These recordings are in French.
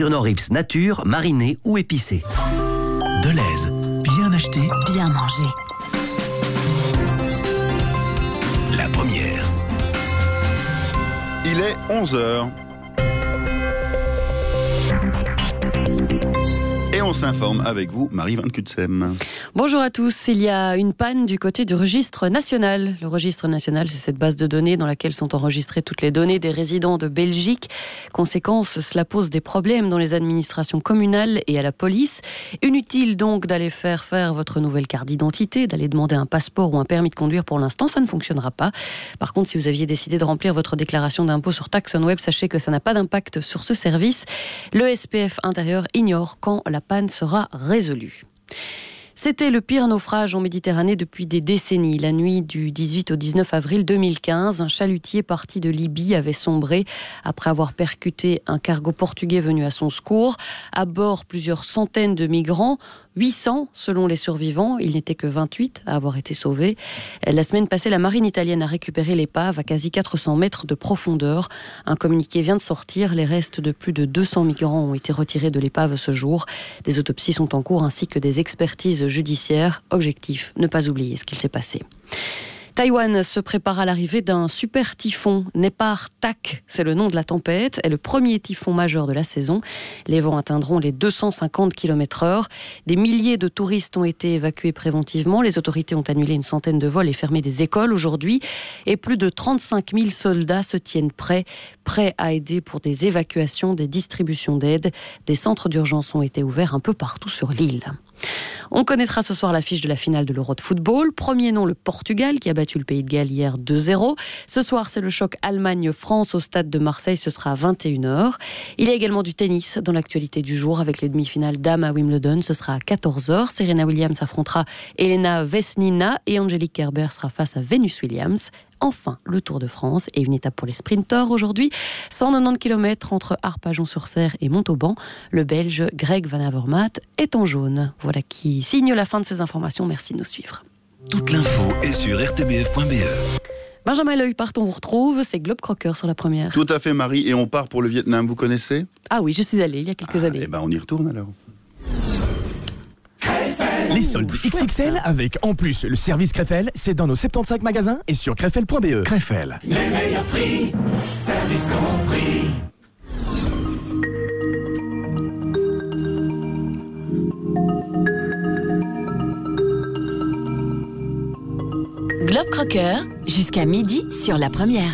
sur nos rips nature, marinés ou épicés. Deleuze, bien acheté, bien mangé. La première. Il est 11h. On s'informe avec vous, Marie Van Kutsem. Bonjour à tous. Il y a une panne du côté du registre national. Le registre national, c'est cette base de données dans laquelle sont enregistrées toutes les données des résidents de Belgique. Conséquence, cela pose des problèmes dans les administrations communales et à la police. Inutile donc d'aller faire faire votre nouvelle carte d'identité, d'aller demander un passeport ou un permis de conduire pour l'instant, ça ne fonctionnera pas. Par contre, si vous aviez décidé de remplir votre déclaration d'impôt sur Taxon Web, sachez que ça n'a pas d'impact sur ce service. Le SPF intérieur ignore quand la panne sera résolue. C'était le pire naufrage en Méditerranée depuis des décennies. La nuit du 18 au 19 avril 2015, un chalutier parti de Libye avait sombré après avoir percuté un cargo portugais venu à son secours. À bord, plusieurs centaines de migrants. 800 selon les survivants, il n'était que 28 à avoir été sauvés. La semaine passée, la marine italienne a récupéré l'épave à quasi 400 mètres de profondeur. Un communiqué vient de sortir, les restes de plus de 200 migrants ont été retirés de l'épave ce jour. Des autopsies sont en cours ainsi que des expertises judiciaires. Objectif, ne pas oublier ce qu'il s'est passé. Taïwan se prépare à l'arrivée d'un super typhon. Nepar Tak, c'est le nom de la tempête, est le premier typhon majeur de la saison. Les vents atteindront les 250 km/h. Des milliers de touristes ont été évacués préventivement. Les autorités ont annulé une centaine de vols et fermé des écoles aujourd'hui. Et plus de 35 000 soldats se tiennent prêts, prêts à aider pour des évacuations, des distributions d'aide. Des centres d'urgence ont été ouverts un peu partout sur l'île. On connaîtra ce soir l'affiche de la finale de l'Euro de football. Premier nom, le Portugal, qui a battu le Pays de Galles hier 2-0. Ce soir, c'est le choc Allemagne-France au stade de Marseille. Ce sera à 21h. Il y a également du tennis dans l'actualité du jour avec les demi-finales dames à Wimbledon. Ce sera à 14h. Serena Williams affrontera Elena Vesnina et Angelique Kerber sera face à Venus Williams enfin le Tour de France et une étape pour les sprinteurs aujourd'hui. 190 km entre Arpajon-sur-Serre et Montauban. Le Belge Greg Van Avermaet est en jaune. Voilà qui signe la fin de ces informations. Merci de nous suivre. Toute l'info est sur rtbf.be. Benjamin Loïc part, on vous retrouve, c'est Globe Crocker sur la première. Tout à fait, Marie, et on part pour le Vietnam, vous connaissez? Ah oui, je suis allée il y a quelques ah, années. Eh ben, on y retourne alors. Les soldes XXL avec en plus le service Crefel, c'est dans nos 75 magasins et sur crefel.be. Crefel. Les meilleurs prix, service compris. Globe Crocker, jusqu'à midi sur la première.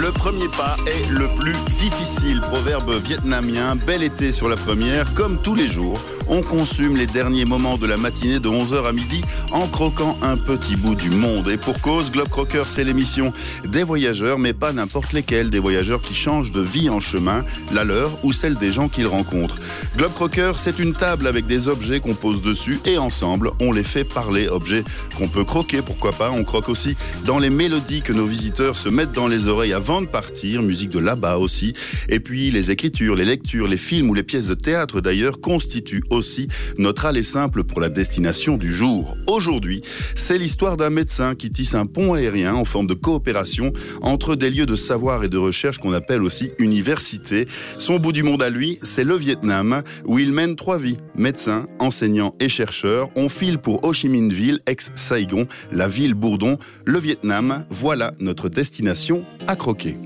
Le premier pas est le plus difficile. Proverbe vietnamien, bel été sur la première, comme tous les jours on consume les derniers moments de la matinée de 11h à midi en croquant un petit bout du monde. Et pour cause, Globe Crocker, c'est l'émission des voyageurs, mais pas n'importe lesquels, des voyageurs qui changent de vie en chemin, la leur ou celle des gens qu'ils rencontrent. Globe Crocker, c'est une table avec des objets qu'on pose dessus et ensemble, on les fait parler. Objets qu'on peut croquer, pourquoi pas. On croque aussi dans les mélodies que nos visiteurs se mettent dans les oreilles avant de partir, musique de là-bas aussi. Et puis les écritures, les lectures, les films ou les pièces de théâtre d'ailleurs constituent aussi notre aller simple pour la destination du jour. Aujourd'hui, c'est l'histoire d'un médecin qui tisse un pont aérien en forme de coopération entre des lieux de savoir et de recherche qu'on appelle aussi université. Son bout du monde à lui, c'est le Vietnam, où il mène trois vies. Médecin, enseignant et chercheur. On file pour Ho Chi Minh Ville, ex-Saigon, la ville bourdon. Le Vietnam, voilà notre destination à croquer.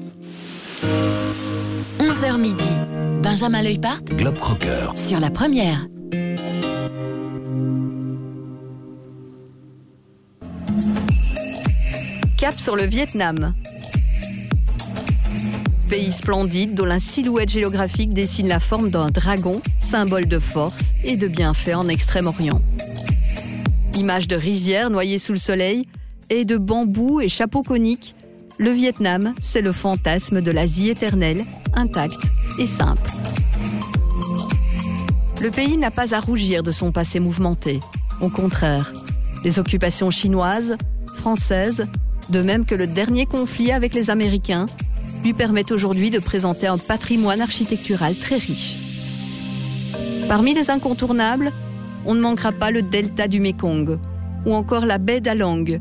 11h midi. Benjamin Leupart Globe Crocker. sur la première. Cap sur le Vietnam. Pays splendide dont la silhouette géographique dessine la forme d'un dragon, symbole de force et de bienfait en Extrême-Orient. Image de rizière noyée sous le soleil et de bambous et chapeaux coniques, le Vietnam, c'est le fantasme de l'Asie éternelle, intacte et simple. Le pays n'a pas à rougir de son passé mouvementé. Au contraire, les occupations chinoises, françaises, de même que le dernier conflit avec les Américains, lui permettent aujourd'hui de présenter un patrimoine architectural très riche. Parmi les incontournables, on ne manquera pas le delta du Mekong, ou encore la baie d'Alang,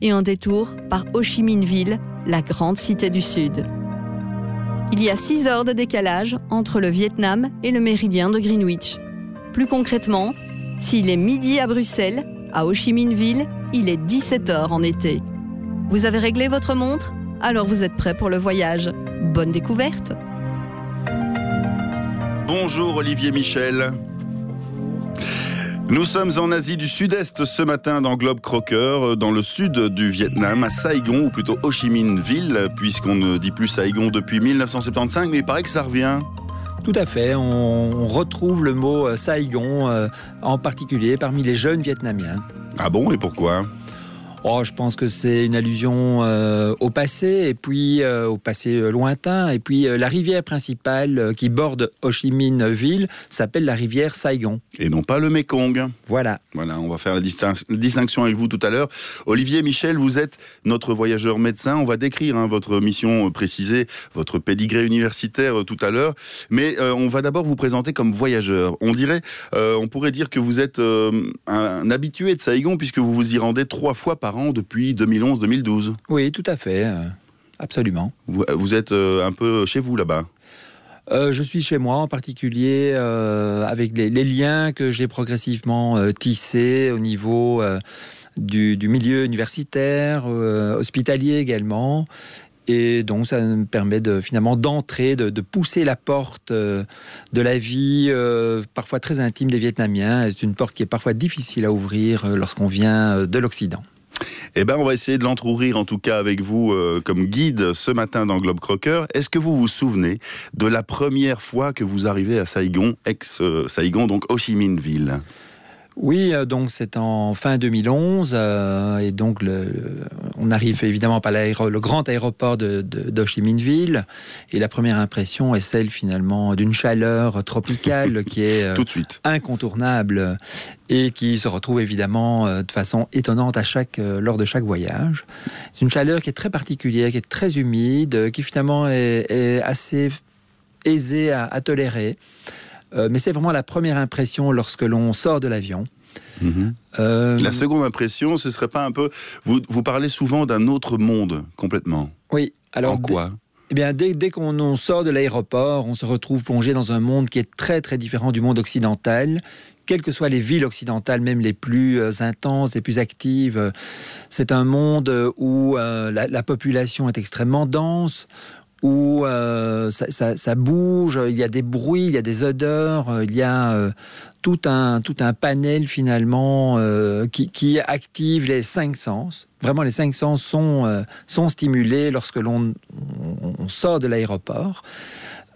et un détour par Ho Chi Minh Ville, la grande cité du Sud. Il y a 6 heures de décalage entre le Vietnam et le méridien de Greenwich. Plus concrètement, s'il est midi à Bruxelles, à Ho Chi Minh Ville, il est 17 heures en été. Vous avez réglé votre montre? Alors vous êtes prêt pour le voyage. Bonne découverte Bonjour Olivier Michel. Nous sommes en Asie du Sud-Est ce matin dans Globe Crocker, dans le sud du Vietnam, à Saigon, ou plutôt Ho Chi Minh Ville, puisqu'on ne dit plus Saigon depuis 1975, mais il paraît que ça revient. Tout à fait, on, retrouve le mot euh, Saigon, euh, en particulier parmi les jeunes Vietnamiens. Ah bon, et pourquoi? Oh, je pense que c'est une allusion euh, au passé, et puis euh, au passé euh, lointain. Et puis la rivière principale qui borde Ho Chi Minh Ville s'appelle la rivière Saigon. Et non pas le Mekong. Voilà. Voilà, on va faire la distinction avec vous tout à l'heure. Olivier Michel, vous êtes notre voyageur médecin. On va décrire hein, votre mission précisée, votre pédigré universitaire tout à l'heure. Mais on va d'abord vous présenter comme voyageur. On dirait, on pourrait dire que vous êtes un, un habitué de Saigon puisque vous vous y rendez trois fois par depuis 2011-2012. Oui, tout à fait, euh, absolument. Vous, êtes euh, un peu chez vous là-bas? Euh, je suis chez moi en particulier avec les, liens que j'ai progressivement tissés au niveau du, milieu universitaire, hospitalier également. Et donc, ça me permet de, finalement d'entrer, de, pousser la porte de la vie, parfois très intime des Vietnamiens. C'est une porte qui est parfois difficile à ouvrir lorsqu'on vient de l'Occident. Eh ben, on va essayer de l'entrouvrir en tout cas avec vous euh, comme guide ce matin dans Globe Crocker. Est-ce que vous vous souvenez de la première fois que vous arrivez à Saigon, ex-Saigon, donc Ho Chi Minh Ville? Oui, euh, donc c'est en fin 2011 euh, et donc on arrive évidemment par le grand aéroport de, de, et la première impression est celle finalement d'une chaleur tropicale qui est euh, Tout de suite. incontournable et qui se retrouve évidemment de façon étonnante à chaque, lors de chaque voyage. C'est une chaleur qui est très particulière, qui est très humide, qui finalement est, assez aisée à tolérer. Euh, mais c'est vraiment la première impression lorsque l'on sort de l'avion. Mhm. Euh, la seconde impression, ce serait pas un peu. Vous, vous parlez souvent d'un autre monde complètement. Oui. Alors en quoi? Eh bien, dès, dès qu'on sort de l'aéroport, on se retrouve plongé dans un monde qui est très très différent du monde occidental. Quelles que soient les villes occidentales, même les plus euh, intenses et plus actives, c'est un monde où la, population est extrêmement dense, où euh, ça, bouge, il y a des bruits, il y a des odeurs, euh, il y a euh, tout, un, tout un panel finalement qui, active les cinq sens. Vraiment, les cinq sens sont, sont stimulés lorsque l'on sort de l'aéroport.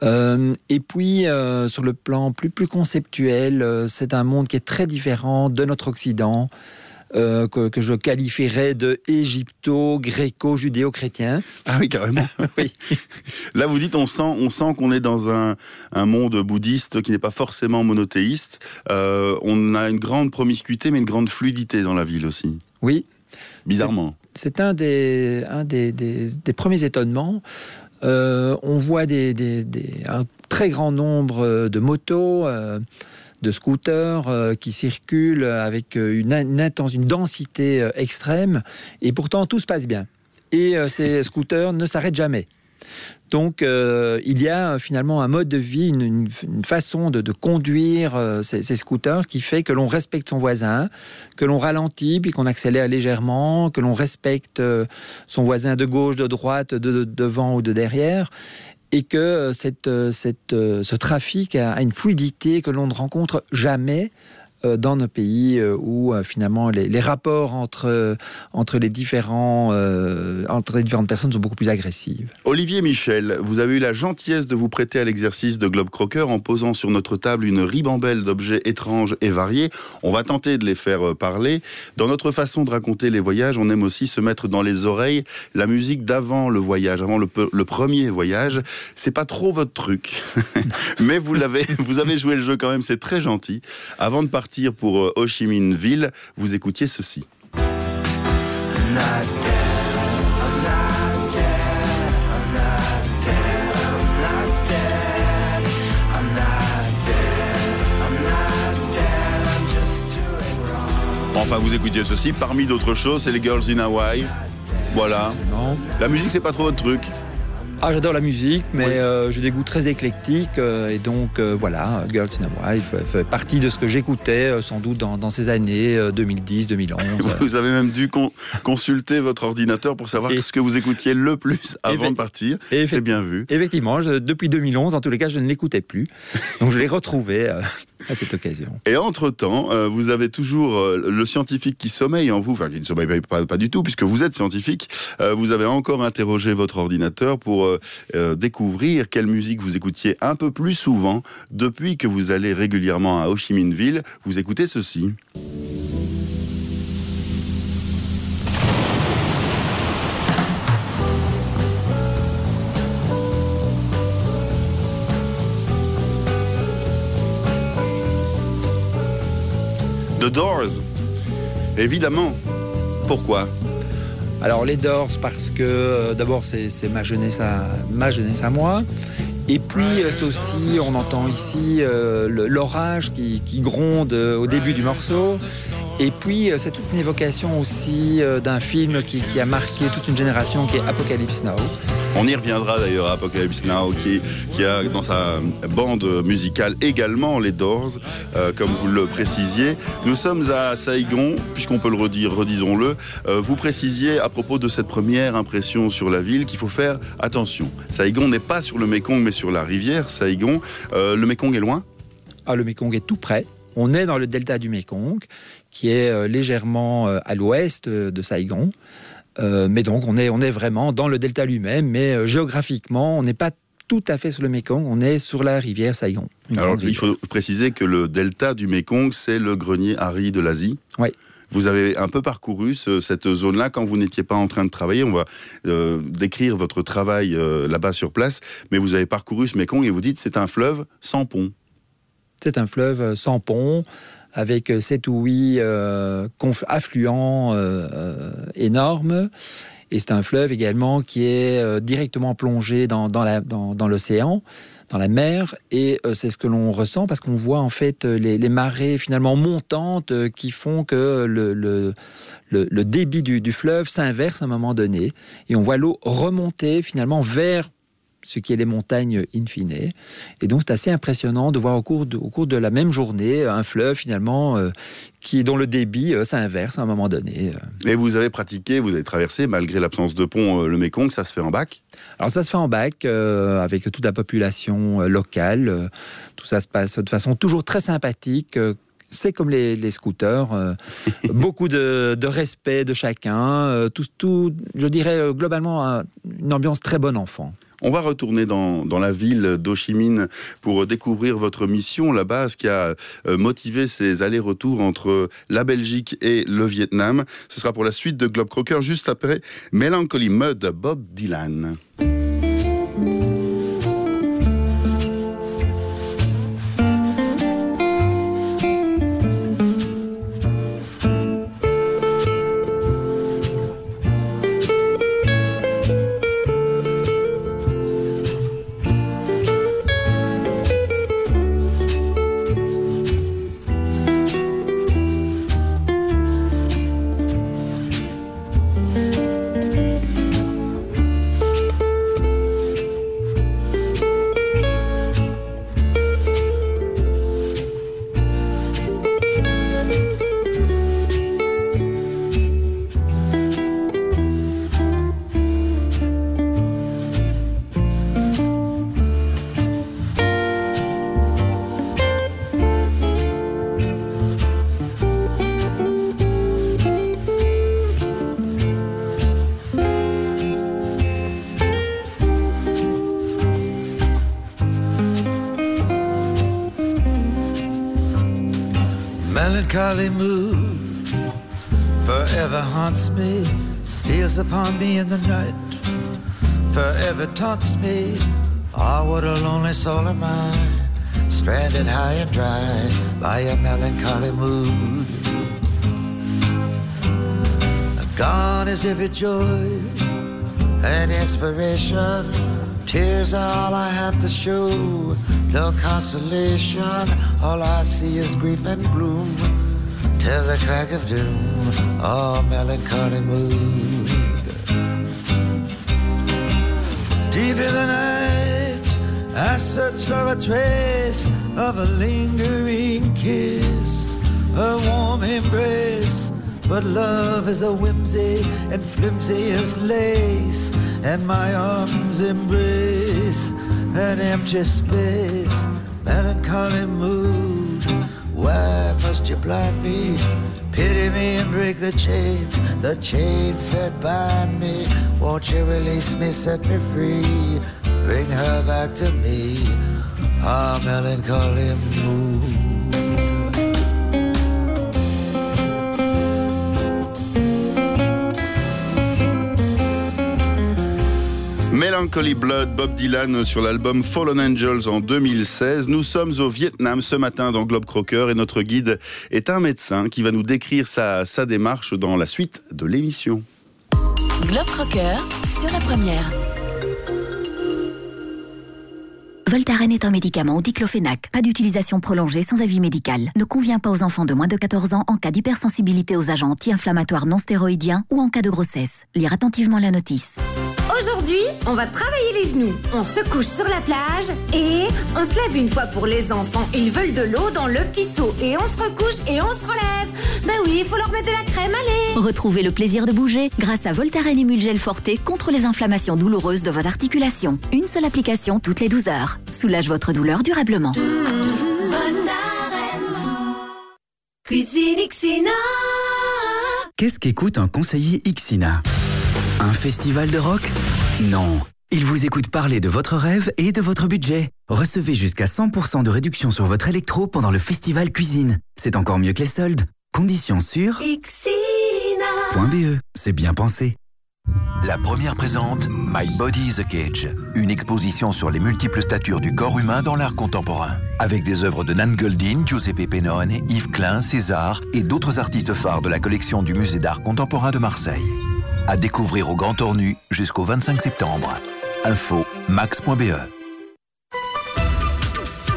et puis, sur le plan plus, plus conceptuel, c'est un monde qui est très différent de notre Occident. Euh, que, je qualifierais de égypto-gréco-judéo-chrétien. Ah oui, carrément. oui. Là, vous dites, on sent, on sent qu'on est dans un, monde bouddhiste qui n'est pas forcément monothéiste. Euh, on a une grande promiscuité, mais une grande fluidité dans la ville aussi. Oui. Bizarrement. C'est un, des, un des, des, premiers étonnements. Euh, on voit des, un très grand nombre de motos de scooters euh, qui circulent avec euh, une, une densité euh, extrême, et pourtant tout se passe bien. Et ces scooters ne s'arrêtent jamais. Donc il y a finalement un mode de vie, une, façon de, conduire ces, scooters qui fait que l'on respecte son voisin, que l'on ralentit, puis qu'on accélère légèrement, que l'on respecte son voisin de gauche, de droite, de devant ou de derrière et que euh, euh, euh, ce trafic a une fluidité que l'on ne rencontre jamais dans nos pays euh, où euh, finalement les, rapports entre, entre, les différents, entre les différentes personnes sont beaucoup plus agressives. Olivier Michel, vous avez eu la gentillesse de vous prêter à l'exercice de Globe Crocker en posant sur notre table une ribambelle d'objets étranges et variés. On va tenter de les faire parler. Dans notre façon de raconter les voyages, on aime aussi se mettre dans les oreilles la musique d'avant le voyage, avant le, le premier voyage. C'est pas trop votre truc, mais vous l'avez, vous avez joué le jeu quand même. C'est très gentil. Avant de partir pour euh, Ho Chi Minh Ville, vous écoutiez ceci. Enfin, vous écoutiez ceci, parmi d'autres choses, c'est les Girls in Hawaii. Voilà. La musique, c'est pas trop votre truc. Ah, j'adore la musique, mais euh, j'ai des goûts très éclectiques. euh, et donc, euh, voilà, Girls in a Wife fait partie de ce que j'écoutais sans doute dans, dans ces années euh, 2010-2011. Vous avez même dû con- consulter votre ordinateur pour savoir Et- ce que vous écoutiez le plus avant de partir. C'est bien vu. Effectivement, je- depuis 2011, en tous les cas, je ne l'écoutais plus. Donc, je l'ai retrouvé à cette occasion. Et entre-temps, euh, vous avez toujours euh, le scientifique qui sommeille en vous, enfin qui ne sommeille pas, du tout, puisque vous êtes scientifique. Euh, vous avez encore interrogé votre ordinateur pour découvrir quelle musique vous écoutiez un peu plus souvent depuis que vous allez régulièrement à Ho Chi Minh Ville. Vous écoutez ceci. The Doors. Évidemment. Pourquoi? Alors les Doors parce que euh, d'abord c'est ma jeunesse à ma jeunesse à moi. Et puis euh, c'est aussi, on entend ici euh, l'orage qui, gronde euh, au début du morceau. Et puis c'est toute une évocation aussi d'un film qui, a marqué toute une génération qui est Apocalypse Now. On y reviendra d'ailleurs Apocalypse Now, qui, a dans sa bande musicale également les Doors, comme vous le précisiez. Nous sommes à Saigon, puisqu'on peut le redire, redisons-le. Vous précisiez à propos de cette première impression sur la ville qu'il faut faire attention. Saigon n'est pas sur le Mekong, mais sur la rivière Saigon. Euh, le Mekong est loin? Ah, le Mekong est tout près. On est dans le delta du Mekong, qui est euh, légèrement euh, à l'ouest de Saigon. Euh, mais donc, on est, on est vraiment dans le delta lui-même, mais géographiquement, on n'est pas tout à fait sur le Mekong, on est sur la rivière Saigon. Alors, il faut préciser que le delta du Mekong, c'est le grenier Harry de l'Asie. Oui. Vous avez un peu parcouru ce- cette zone-là quand vous n'étiez pas en train de travailler. On va euh, décrire votre travail euh, là-bas sur place, mais vous avez parcouru ce Mekong et vous dites c'est un fleuve sans pont. C'est un fleuve euh, sans pont, avec euh, sept ou huit euh, conf- affluents énormes. Et c'est un fleuve également qui est directement plongé dans l'océan, la mer. Et euh, c'est ce que l'on ressent parce qu'on voit en fait euh, les, les marées finalement montantes euh, qui font que le, le, le- le débit du, du fleuve s'inverse à un moment donné. Et on voit l'eau remonter finalement vers ce qui est les montagnes in fine. Et donc c'est assez impressionnant de voir au cours de, au cours de la même journée un fleuve finalement euh, qui, dont le débit euh, s'inverse à un moment donné. euh. Et vous avez pratiqué, vous avez traversé, malgré l'absence de pont, euh, le Mekong, ça se fait en bac? Alors ça se fait en bac euh, avec toute la population euh, locale. Euh, tout ça se passe de façon toujours très sympathique. Euh, c'est comme les, les scooters, euh, beaucoup de, de respect de chacun, euh, tout, tout, je dirais euh, globalement un- une ambiance très bon enfant. On va retourner dans, la ville d'Ho pour découvrir votre mission là-bas, qui a euh, motivé ces allers-retours entre la Belgique et le Vietnam. Ce sera pour la suite de Globe Crocker, juste après Melancholy Mud Bob Dylan. Dry by a melancholy mood. Gone is every joy and inspiration. Tears are all I have to show. No consolation. All I see is grief and gloom. Till the crack of doom. Oh, melancholy mood. Deep in the night, I search for a trace of a lingering kiss, a warm embrace. But love is a whimsy and flimsy as lace, and my arms embrace an empty space, melancholy mood. Why must you blind me? Pity me and break the chains, the chains that bind me. Won't you release me, set me free? Bring her back to me. Our melancholy mood. Melancholy Blood, Bob Dylan sur l'album Fallen Angels en 2016. Nous sommes au Vietnam ce matin dans Globe Crocker et notre guide est un médecin qui va nous décrire sa, sa démarche dans la suite de l'émission. Globe Crocker sur la première. Voltaren est un médicament au diclofénac. Pas d'utilisation prolongée sans avis médical. Ne convient pas aux enfants de moins de 14 ans en cas d'hypersensibilité aux agents anti-inflammatoires non stéroïdiens ou en cas de grossesse. Lire attentivement la notice. Aujourd'hui, on va travailler les genoux. On se couche sur la plage et on se lève une fois pour les enfants. Ils veulent de l'eau dans le petit seau et on se recouche et on se relève. Ben oui, il faut leur mettre de la crème, allez. Retrouvez le plaisir de bouger grâce à Voltaren Emulgel Forte contre les inflammations douloureuses de vos articulations. Une seule application toutes les 12 heures. Soulage votre douleur durablement. Cuisine Xina. Qu'est-ce qu'écoute un conseiller Ixina? Un festival de rock? Non. Il vous écoute parler de votre rêve et de votre budget. Recevez jusqu'à 100% de réduction sur votre électro pendant le festival cuisine. C'est encore mieux que les soldes. Conditions sur Xina. .be. C'est bien pensé. La première présente My Body is a Cage, une exposition sur les multiples statures du corps humain dans l'art contemporain, avec des œuvres de Nan Goldin, Giuseppe Pennone, Yves Klein, César et d'autres artistes phares de la collection du Musée d'art contemporain de Marseille. À découvrir au Grand Tornu jusqu'au 25 septembre. Info max.be.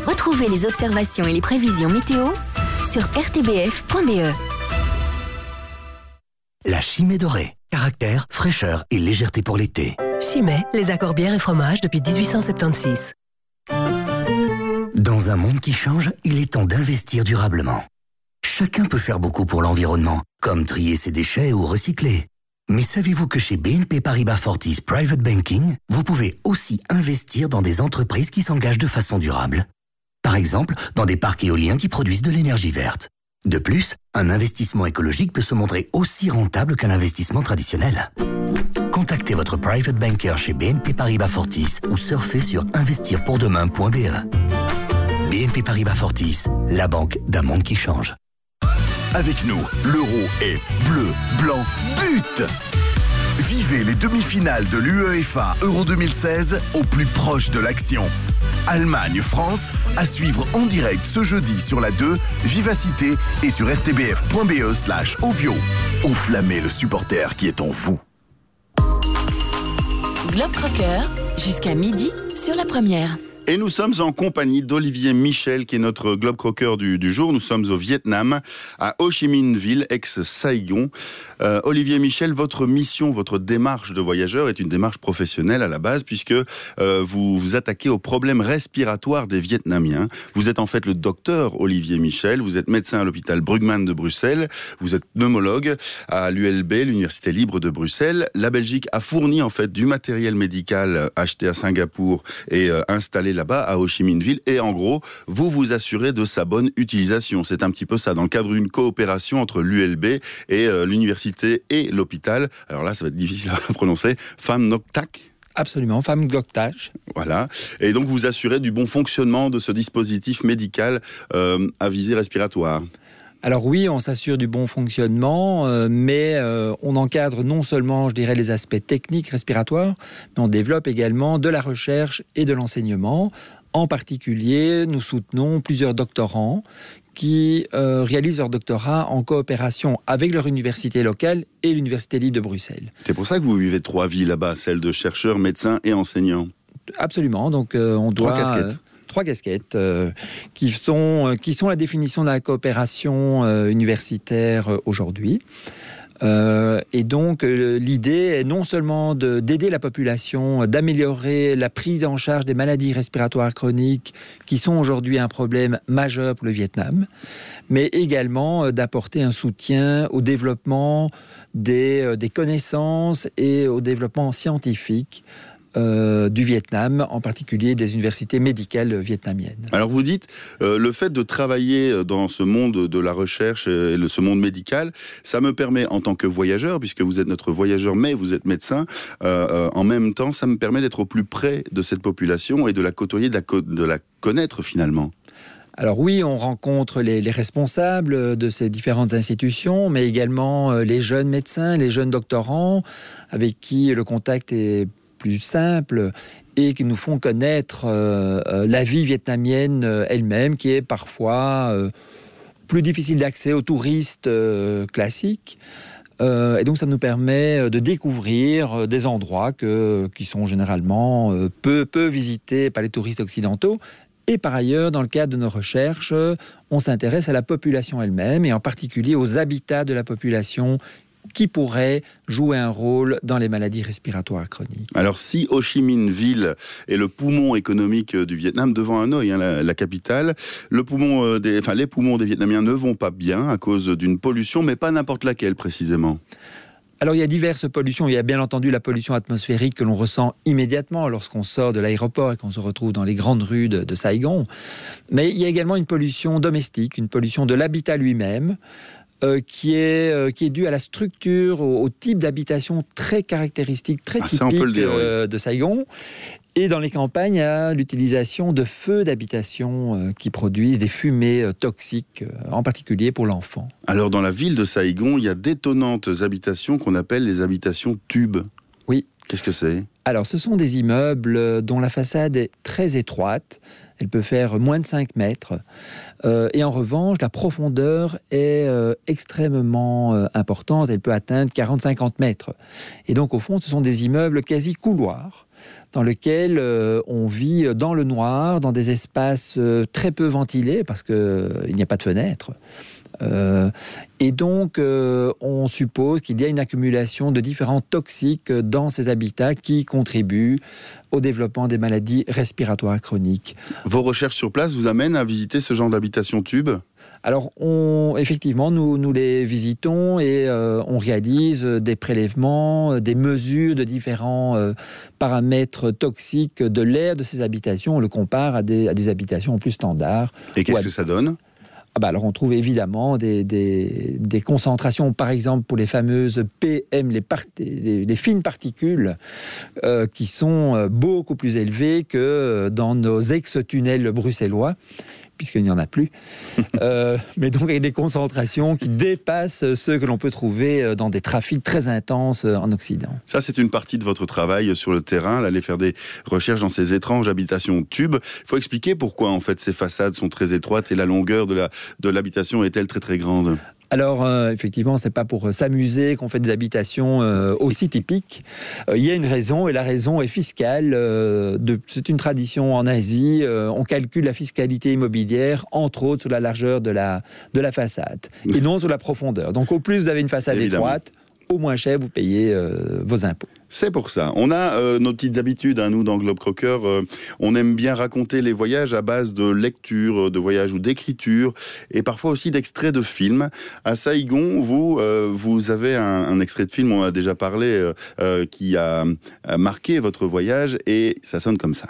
Retrouvez les observations et les prévisions météo sur rtbf.be. La chimée dorée. Caractère, fraîcheur et légèreté pour l'été. Chimay, les accords bières et fromages depuis 1876. Dans un monde qui change, il est temps d'investir durablement. Chacun peut faire beaucoup pour l'environnement, comme trier ses déchets ou recycler. Mais savez-vous que chez BNP Paribas Fortis Private Banking, vous pouvez aussi investir dans des entreprises qui s'engagent de façon durable? Par exemple, dans des parcs éoliens qui produisent de l'énergie verte. De plus, un investissement écologique peut se montrer aussi rentable qu'un investissement traditionnel. Contactez votre private banker chez BNP Paribas Fortis ou surfez sur investirpourdemain.be. BNP Paribas Fortis, la banque d'un monde qui change. Avec nous, l'euro est bleu, blanc, but Vivez les demi-finales de l'UEFA Euro 2016 au plus proche de l'action. Allemagne-France, à suivre en direct ce jeudi sur la 2, Vivacité et sur rtbf.be slash ovio. Enflammez le supporter qui est en vous. Globe Crocker jusqu'à midi sur la première. Et nous sommes en compagnie d'Olivier Michel, qui est notre globe croqueur du, du, jour. Nous sommes au Vietnam, à Ho Chi Minh Ville, ex-Saigon. Euh, Olivier Michel, votre mission, votre démarche de voyageur est une démarche professionnelle à la base, puisque euh, vous vous attaquez aux problèmes respiratoires des Vietnamiens. Vous êtes en fait le docteur Olivier Michel, vous êtes médecin à l'hôpital Brugman de Bruxelles, vous êtes pneumologue à l'ULB, l'Université libre de Bruxelles. La Belgique a fourni en fait du matériel médical acheté à Singapour et euh, installé là-bas à Ho Chi Minh Ville et en gros, vous vous assurez de sa bonne utilisation. C'est un petit peu ça dans le cadre d'une coopération entre l'ULB et euh, l'université et l'hôpital. Alors là, ça va être difficile à prononcer. Femme Noctac Absolument, femme Goktage. Voilà. Et donc vous assurez du bon fonctionnement de ce dispositif médical euh, à visée respiratoire. Alors oui, on s'assure du bon fonctionnement, euh, mais euh, on encadre non seulement, je dirais, les aspects techniques respiratoires, mais on développe également de la recherche et de l'enseignement. En particulier, nous soutenons plusieurs doctorants qui euh, réalisent leur doctorat en coopération avec leur université locale et l'Université libre de Bruxelles. C'est pour ça que vous vivez trois vies là-bas, celle de chercheurs, médecins et enseignants. Absolument, donc on doit... Trois casquettes trois casquettes euh, qui, sont, euh, qui sont la définition de la coopération euh, universitaire aujourd'hui. Et donc, l'idée est non seulement d'aider la population, d'améliorer la prise en charge des maladies respiratoires chroniques qui sont aujourd'hui un problème majeur pour le Vietnam, mais également d'apporter un soutien au développement des, des connaissances et au développement scientifique euh, du Vietnam, en particulier des universités médicales vietnamiennes. Alors vous dites, euh, le fait de travailler dans ce monde de la recherche et ce monde médical, ça me permet en tant que voyageur, puisque vous êtes notre voyageur, mais vous êtes médecin, euh, en même temps, ça me permet d'être au plus près de cette population et de la côtoyer, de la, de la connaître finalement. Alors oui, on rencontre les, les, responsables de ces différentes institutions, mais également les jeunes médecins, les jeunes doctorants, avec qui le contact est plus simples et qui nous font connaître euh, euh, la vie vietnamienne euh, elle-même, qui est parfois plus difficile d'accès aux touristes classiques. et donc ça nous permet de découvrir des endroits que, qui sont généralement peu, peu visités par les touristes occidentaux. Et par ailleurs, dans le cadre de nos recherches, on s'intéresse à la population elle-même et en particulier aux habitats de la population qui pourrait jouer un rôle dans les maladies respiratoires chroniques. Alors si Ho Chi Minh Ville est le poumon économique du Vietnam devant Hanoï, hein, la, capitale, le poumon euh, des, enfin, les poumons des Vietnamiens ne vont pas bien à cause d'une pollution, mais pas n'importe laquelle précisément. Alors il y a diverses pollutions. Il y a bien entendu la pollution atmosphérique que l'on ressent immédiatement lorsqu'on sort de l'aéroport et qu'on se retrouve dans les grandes rues de, de, Saigon. Mais il y a également une pollution domestique, une pollution de l'habitat lui-même. Euh, qui, est, euh, qui est dû à la structure, au, type d'habitation très caractéristique, très ah, typique euh, de Saigon. Et dans les campagnes, à l'utilisation de feux d'habitation qui produisent des fumées toxiques, en particulier pour l'enfant. Alors dans la ville de Saigon, il y a d'étonnantes habitations qu'on appelle les habitations tubes. Oui. Qu'est-ce que c'est? Alors ce sont des immeubles dont la façade est très étroite. Elle peut faire moins de 5 mètres. Euh, et en revanche, la profondeur est euh, extrêmement euh, importante. Elle peut atteindre 40-50 mètres. Et donc, au fond, ce sont des immeubles quasi couloirs dans lesquels on vit dans le noir, dans des espaces très peu ventilés parce qu'il n'y a pas de fenêtres. Euh, et donc, euh, on suppose qu'il y a une accumulation de différents toxiques dans ces habitats qui contribuent au développement des maladies respiratoires chroniques. Vos recherches sur place vous amènent à visiter ce genre d'habitation tube? Alors, on, effectivement, nous, nous les visitons et euh, on réalise des prélèvements, des mesures de différents paramètres toxiques de l'air de ces habitations. On le compare à des, à des habitations plus standards. Et qu'est-ce que ça donne? Ah bah alors on trouve évidemment des, concentrations, par exemple pour les fameuses PM, les, fines particules, euh, qui sont euh, beaucoup plus élevées que dans nos ex-tunnels bruxellois puisqu'il n'y en a plus. Euh, mais donc avec des concentrations qui dépassent ceux que l'on peut trouver euh, dans des trafics très intenses euh, en Occident. Ça, c'est une partie de votre travail sur le terrain, aller faire des recherches dans ces étranges habitations tubes. Il faut expliquer pourquoi en fait ces façades sont très étroites et la longueur de l'habitation est-elle très très grande? Alors, euh, effectivement, c'est pas pour euh, s'amuser qu'on fait des habitations euh, aussi typiques. Il y a une raison, et la raison est fiscale. c'est une tradition en Asie. on calcule la fiscalité immobilière, entre autres, sur la largeur de la, de la façade, et non sur la profondeur. Donc, au plus vous avez une façade étroite, au moins cher vous payez vos impôts. C'est pour ça. On a euh, nos petites habitudes, hein, nous, dans Globe Crocker. Euh, on aime bien raconter les voyages à base de lecture, de voyage ou d'écriture, et parfois aussi d'extraits de films. À Saigon, vous, euh, vous avez un, extrait de film, on a déjà parlé, qui a marqué votre voyage, et ça sonne comme ça.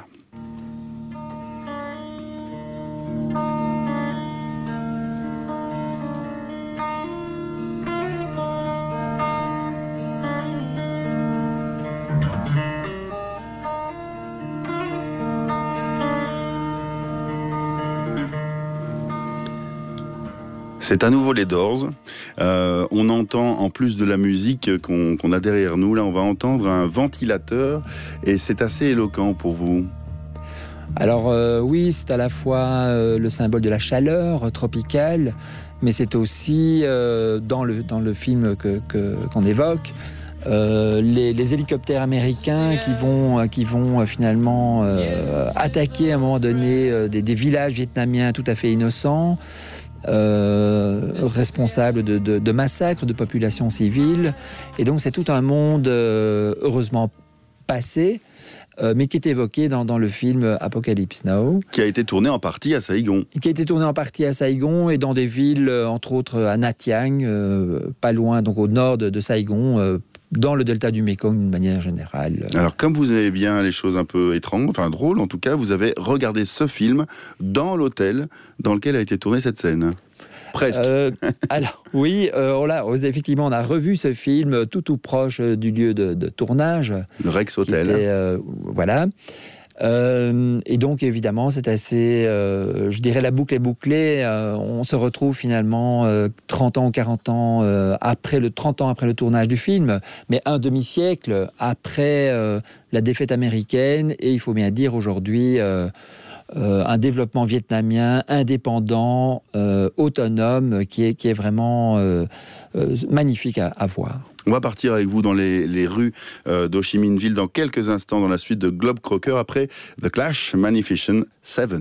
C'est à nouveau les Doors. Euh, on entend, en plus de la musique qu'on a derrière nous, là, on va entendre un ventilateur et c'est assez éloquent pour vous. Alors euh, oui, c'est à la fois euh, le symbole de la chaleur tropicale, mais c'est aussi dans, le, film qu'on que, qu'on évoque les, hélicoptères américains qui vont, finalement attaquer à un moment donné des villages vietnamiens tout à fait innocents, euh, responsables de, de- de massacres de populations civiles. Et donc c'est tout un monde euh, heureusement passé, euh, mais qui est évoqué dans, dans le film Apocalypse Now. Qui a été tourné en partie à Saigon. Qui a été tourné en partie à Saigon et dans des villes, euh, entre autres à Nha Trang, euh, pas loin, donc au nord de, de Saigon, dans le delta du Mekong d'une manière générale. Alors, comme vous aimez bien les choses un peu étranges, enfin drôles en tout cas, vous avez regardé ce film dans l'hôtel dans lequel a été tournée cette scène. Presque. Euh, alors, oui, euh, on l'a- effectivement, on a revu ce film tout tout proche euh, du lieu de, de tournage. Le Rex Hotel. était, euh, voilà. Euh, et donc, évidemment, c'est assez, euh, je dirais, la boucle est bouclée. Euh, on se retrouve finalement euh, 30 ans ou 40 ans après le 30 ans après le tournage du film, mais un demi-siècle après la défaite américaine. Et il faut bien dire aujourd'hui. un développement vietnamien indépendant, autonome, qui est, vraiment magnifique à voir. On va partir avec vous dans les, rues euh, d'Ho Chi Minh Ville dans quelques instants dans la suite de Globe Crocker après The Clash Magnificent 7.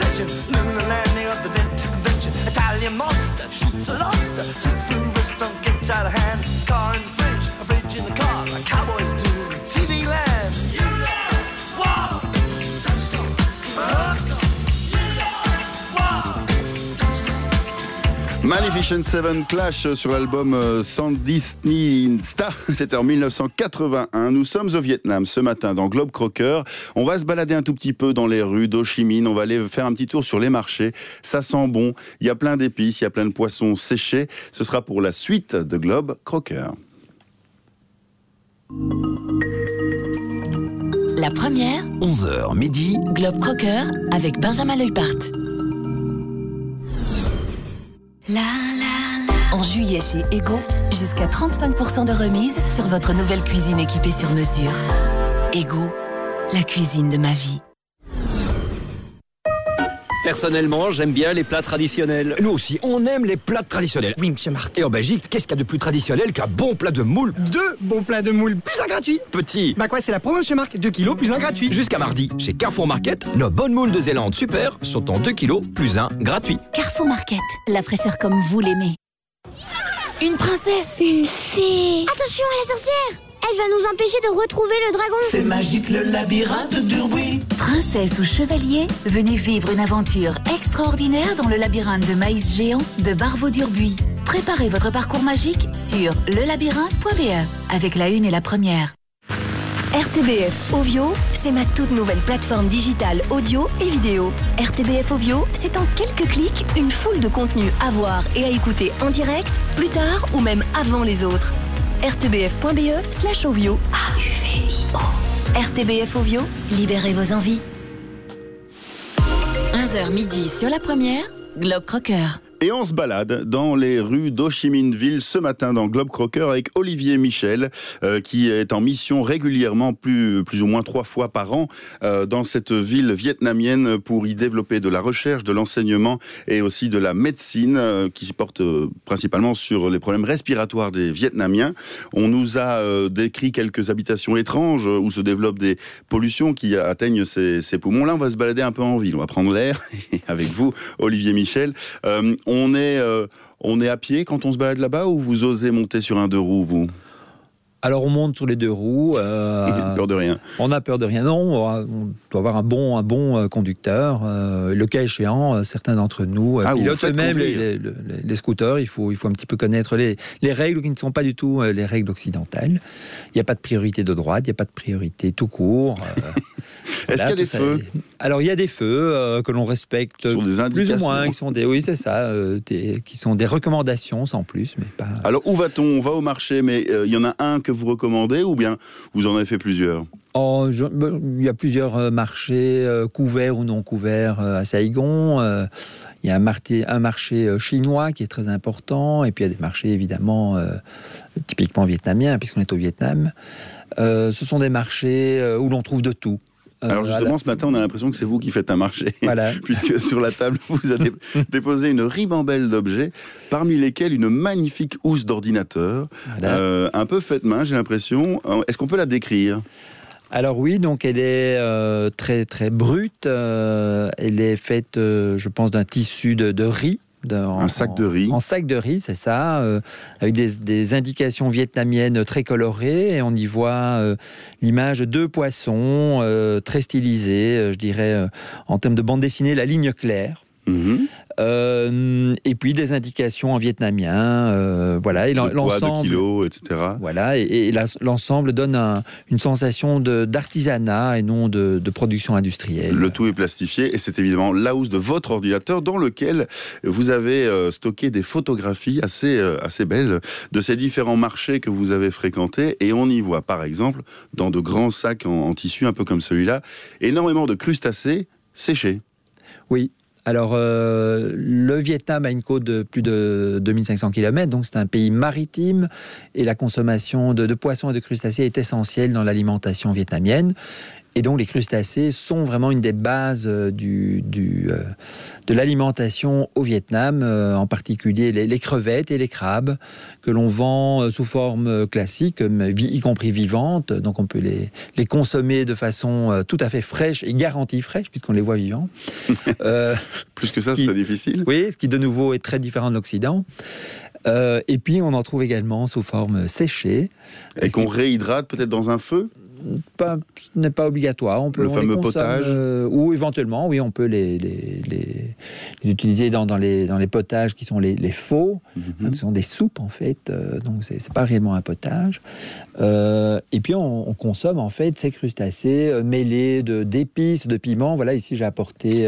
Attention. Lunar landing of the dentist convention. Italian monster shoots a lobster. Seafood restaurant gets out of hand. Magnificent Seven Clash sur l'album euh, Disney Star. C'était en 1981. Nous sommes au Vietnam ce matin dans Globe Crocker. On va se balader un tout petit peu dans les rues d'Ho Chi Minh. On va aller faire un petit tour sur les marchés. Ça sent bon. Il y a plein d'épices, il y a plein de poissons séchés. Ce sera pour la suite de Globe Crocker. La première, 11h midi. Globe Crocker avec Benjamin Leupart. En juillet chez Ego, jusqu'à 35% de remise sur votre nouvelle cuisine équipée sur mesure. Ego, la cuisine de ma vie. Personnellement, j'aime bien les plats traditionnels. Nous aussi, on aime les plats traditionnels. Oui, monsieur Marc. Et en Belgique, qu'est-ce qu'il y a de plus traditionnel qu'un bon plat de moule Deux bons plats de moule, plus un gratuit. Petit. Bah quoi, c'est la promo, monsieur Marc. 2 kilos, plus un gratuit. Jusqu'à mardi, chez Carrefour Market, nos bonnes moules de Zélande super sont en 2 kilos plus un gratuit. Carrefour Market, la fraîcheur comme vous l'aimez. Une princesse Une fée Attention à la sorcière Elle va nous empêcher de retrouver le dragon C'est magique le labyrinthe d'Urbuy. Princesse ou chevalier, venez vivre une aventure extraordinaire dans le labyrinthe de maïs géant de Barbeau d'Urbuy. Préparez votre parcours magique sur lelabyrinthe.be avec la une et la première. RTBF Ovio, c'est ma toute nouvelle plateforme digitale audio et vidéo. RTBF Ovio, c'est en quelques clics une foule de contenus à voir et à écouter en direct, plus tard ou même avant les autres. rtbf.be slash ovio. A-U-V-I-O. RTBF Ovio, libérez vos envies. 11h midi sur la première, Globe Crocker. Et on se balade dans les rues d'Ho Chi Minh Ville ce matin dans Globe Crocker avec Olivier Michel, euh, qui est en mission régulièrement, plus, plus ou moins trois fois par an, euh, dans cette ville vietnamienne pour y développer de la recherche, de l'enseignement et aussi de la médecine, euh, qui se porte principalement sur les problèmes respiratoires des Vietnamiens. On nous a décrit quelques habitations étranges où se développent des pollutions qui atteignent ces, ces poumons. Là, on va se balader un peu en ville, on va prendre l'air avec vous, Olivier Michel. On est, euh, on est à pied quand on se balade là-bas ou vous osez monter sur un deux roues, vous? Alors on monte sur les deux roues. euh, Peur de rien. On a peur de rien, non. On doit avoir un bon, un bon euh, conducteur. Euh, le cas échéant, certains d'entre nous Ah, pilotent eux-mêmes les, les- les- les scooters. Il faut, il faut un petit peu connaître les, les règles qui ne sont pas du tout les règles occidentales. Il n'y a pas de priorité de droite, il n'y a pas de priorité tout court. Est-ce qu'il y a des feux Alors il y a des feux euh, que l'on respecte des plus ou moins, qui sont des, oui c'est ça, euh, des- qui sont des recommandations sans plus, mais pas. Alors où va-t-on? On va au marché, mais euh, il y en a un que vous recommandez ou bien vous en avez fait plusieurs? Oh, je- ben, il y a plusieurs marchés couverts ou non couverts à Saigon. Il y a un marché, un marché chinois qui est très important, et puis il y a des marchés évidemment typiquement vietnamiens, puisqu'on est au Vietnam. Ce sont des marchés où l'on trouve de tout. Euh, Alors justement, ce matin, on a l'impression que c'est vous qui faites un marché, Voilà. puisque sur la table, vous avez déposé une ribambelle d'objets, parmi lesquels une magnifique housse d'ordinateur, Voilà. euh, un peu faite main, j'ai l'impression. Euh, Est-ce qu'on peut la décrire? Alors oui, donc elle est euh, très très brute. euh, elle est faite, euh, je pense, d'un tissu de, de riz. D'un- Un sac de riz. En sac de riz, c'est ça, euh, avec des, des indications vietnamiennes très colorées. Et on y voit euh, l'image de deux poissons euh, très stylisés, je dirais, en termes de bande dessinée, la ligne claire. Mhm. Euh, et puis des indications en vietnamien, euh, voilà. Et l'ensemble, kilos, etc. voilà, et, l'ensemble donne un- une sensation d'artisanat et non de, de production industrielle. Le tout est plastifié et c'est évidemment la housse de votre ordinateur dans lequel vous avez euh, stocké des photographies assez, assez belles de ces différents marchés que vous avez fréquentés et on y voit par exemple dans de grands sacs en, en tissu un peu comme celui-là énormément de crustacés séchés. Oui. Alors, euh, le Vietnam a une côte de plus de 2500 km, donc c'est un pays maritime, et la consommation de, de poissons et de crustacés est essentielle dans l'alimentation vietnamienne. Et donc, les crustacés sont vraiment une des bases euh, du, du, euh, de l'alimentation au Vietnam, euh, en particulier les, les crevettes et les crabes, que l'on vend sous forme classique, y compris vivante. Donc, on peut les, les consommer de façon tout à fait fraîche et garantie fraîche, puisqu'on les voit vivants. Euh, Plus que ça, c'est difficile. oui, ce qui de nouveau est très différent en Occident. Euh, et puis on en trouve également sous forme séchée. Et qu'on réhydrate peut-être dans un feu? N'est pas obligatoire. On peut, Le on les fameux consomme, potage euh, Ou éventuellement, oui, on peut les, les, les- les utiliser dans, dans les, dans les potages qui sont les, faux. Mhm. Ce sont des soupes en fait, euh, donc c'est c'est pas réellement un potage. Euh, et puis on, on consomme en fait ces crustacés mêlés d'épices, de piments. Voilà, ici j'ai apporté.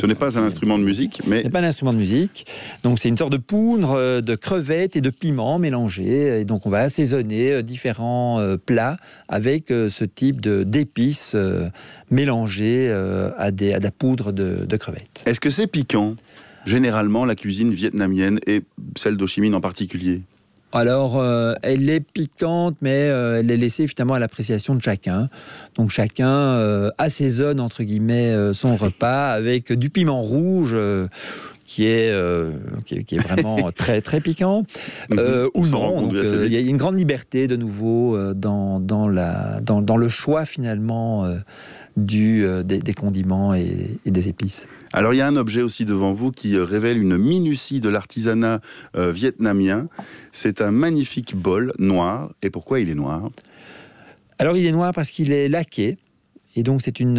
Ce n'est pas un instrument de musique, mais c'est pas un instrument de musique. Donc c'est une sorte de poudre de crevettes et de piments mélangés. Et donc on va assaisonner différents plats avec euh, ce type de d'épices euh, mélangées euh, à, des, à de la poudre de, de crevettes. est-ce que c'est piquant Généralement, la cuisine vietnamienne et celle d'Ho Chi Minh en particulier? Alors, euh, elle est piquante, mais euh, elle est laissée finalement à l'appréciation de chacun. Donc, chacun euh, assaisonne, entre guillemets, son repas avec du piment rouge. Euh, qui est, euh, qui est, qui est vraiment très très piquant euh, On ou non euh, il y a une grande liberté de nouveau euh, dans, dans, la, dans, dans le choix finalement euh, du, euh, des, des condiments et, et des épices. Alors il y a un objet aussi devant vous qui euh, révèle une minutie de l'artisanat euh, vietnamien. C'est un magnifique bol noir. Et pourquoi il est noir? Alors il est noir parce qu'il est laqué. Et donc c'est une,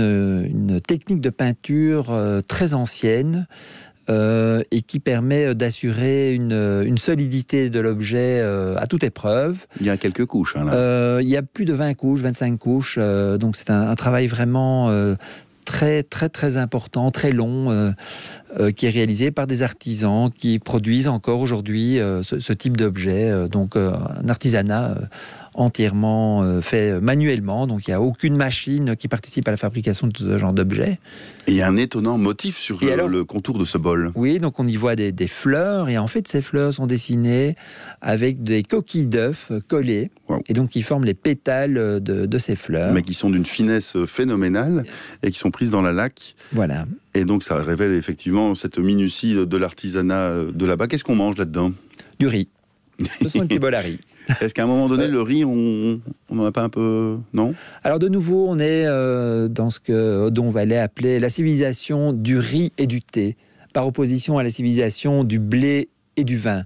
une technique de peinture euh, très ancienne euh, et qui permet d'assurer une, une solidité de l'objet euh, à toute épreuve. Il y a quelques couches. Hein, là. Euh, il y a plus de 20 couches, 25 couches. euh, donc c'est un, un travail vraiment euh, très très très important, très long, euh, euh, qui est réalisé par des artisans qui produisent encore aujourd'hui euh, ce, ce type d'objet. Euh, donc euh, un artisanat euh, entièrement euh, fait manuellement. Donc il n'y a aucune machine qui participe à la fabrication de ce genre d'objet. Et il y a un étonnant motif sur euh, alors le contour de ce bol. Oui, donc on y voit des, des fleurs, et en fait ces fleurs sont dessinées avec des coquilles d'œufs collées, et donc qui forment les pétales de, de ces fleurs. Mais qui sont d'une finesse phénoménale et qui sont prises dans la laque. Voilà. Et donc ça révèle effectivement cette minutie de- l'artisanat de là-bas. Qu'est-ce qu'on mange là-dedans? Du riz. Ce sont des petits bols à riz. Est-ce qu'à un moment donné, le riz, on n'en a pas un peu... Non? Alors de nouveau, on est euh, dans ce que Odon Vallée appelait la civilisation du riz et du thé, par opposition à la civilisation du blé et du vin,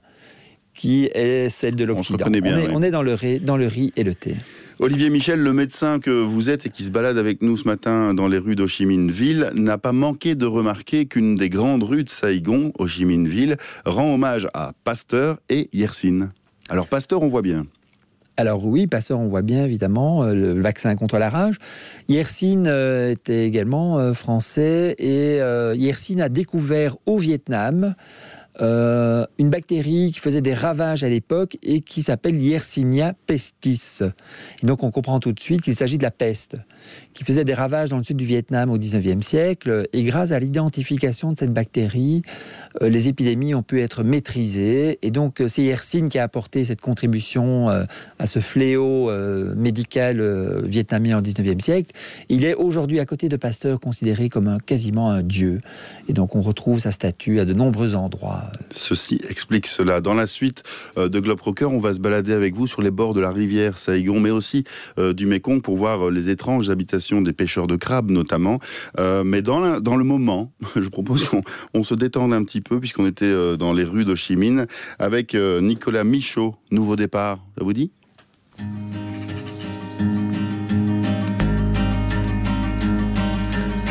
qui est celle de l'Occident. oui. on est dans, le riz, dans le riz et le thé. Olivier Michel, le médecin que vous êtes et qui se balade avec nous ce matin dans les rues d'Ho Chi Minh Ville, n'a pas manqué de remarquer qu'une des grandes rues de Saigon, Ho Chi Minh Ville, rend hommage à Pasteur et Yersin. Alors Pasteur, on voit bien. Alors oui, Pasteur, on voit bien évidemment euh, le vaccin contre la rage. Yersin euh, était également euh, français et euh, Yersin a découvert au Vietnam euh, une bactérie qui faisait des ravages à l'époque et qui s'appelle Yersinia pestis. Et donc on comprend tout de suite qu'il s'agit de la peste qui faisait des ravages dans le sud du Vietnam au 19e siècle. Et grâce à l'identification de cette bactérie, euh, les épidémies ont pu être maîtrisées. Et donc euh, c'est Yersin qui a apporté cette contribution euh, à ce fléau médical vietnamien au 19e siècle. Il est aujourd'hui à côté de Pasteur considéré comme quasiment un dieu. Et donc on retrouve sa statue à de nombreux endroits. Ceci explique cela. Dans la suite de Globe Rocker, on va se balader avec vous sur les bords de la rivière Saigon, mais aussi du Mékong pour voir les étranges habitations des pêcheurs de crabes notamment. Euh, mais dans, dans le moment, je propose qu'on on se détende un petit peu puisqu'on était euh, dans les rues d'Ho Chi Minh avec euh, Nicolas Michaud, Nouveau Départ. Ça vous dit?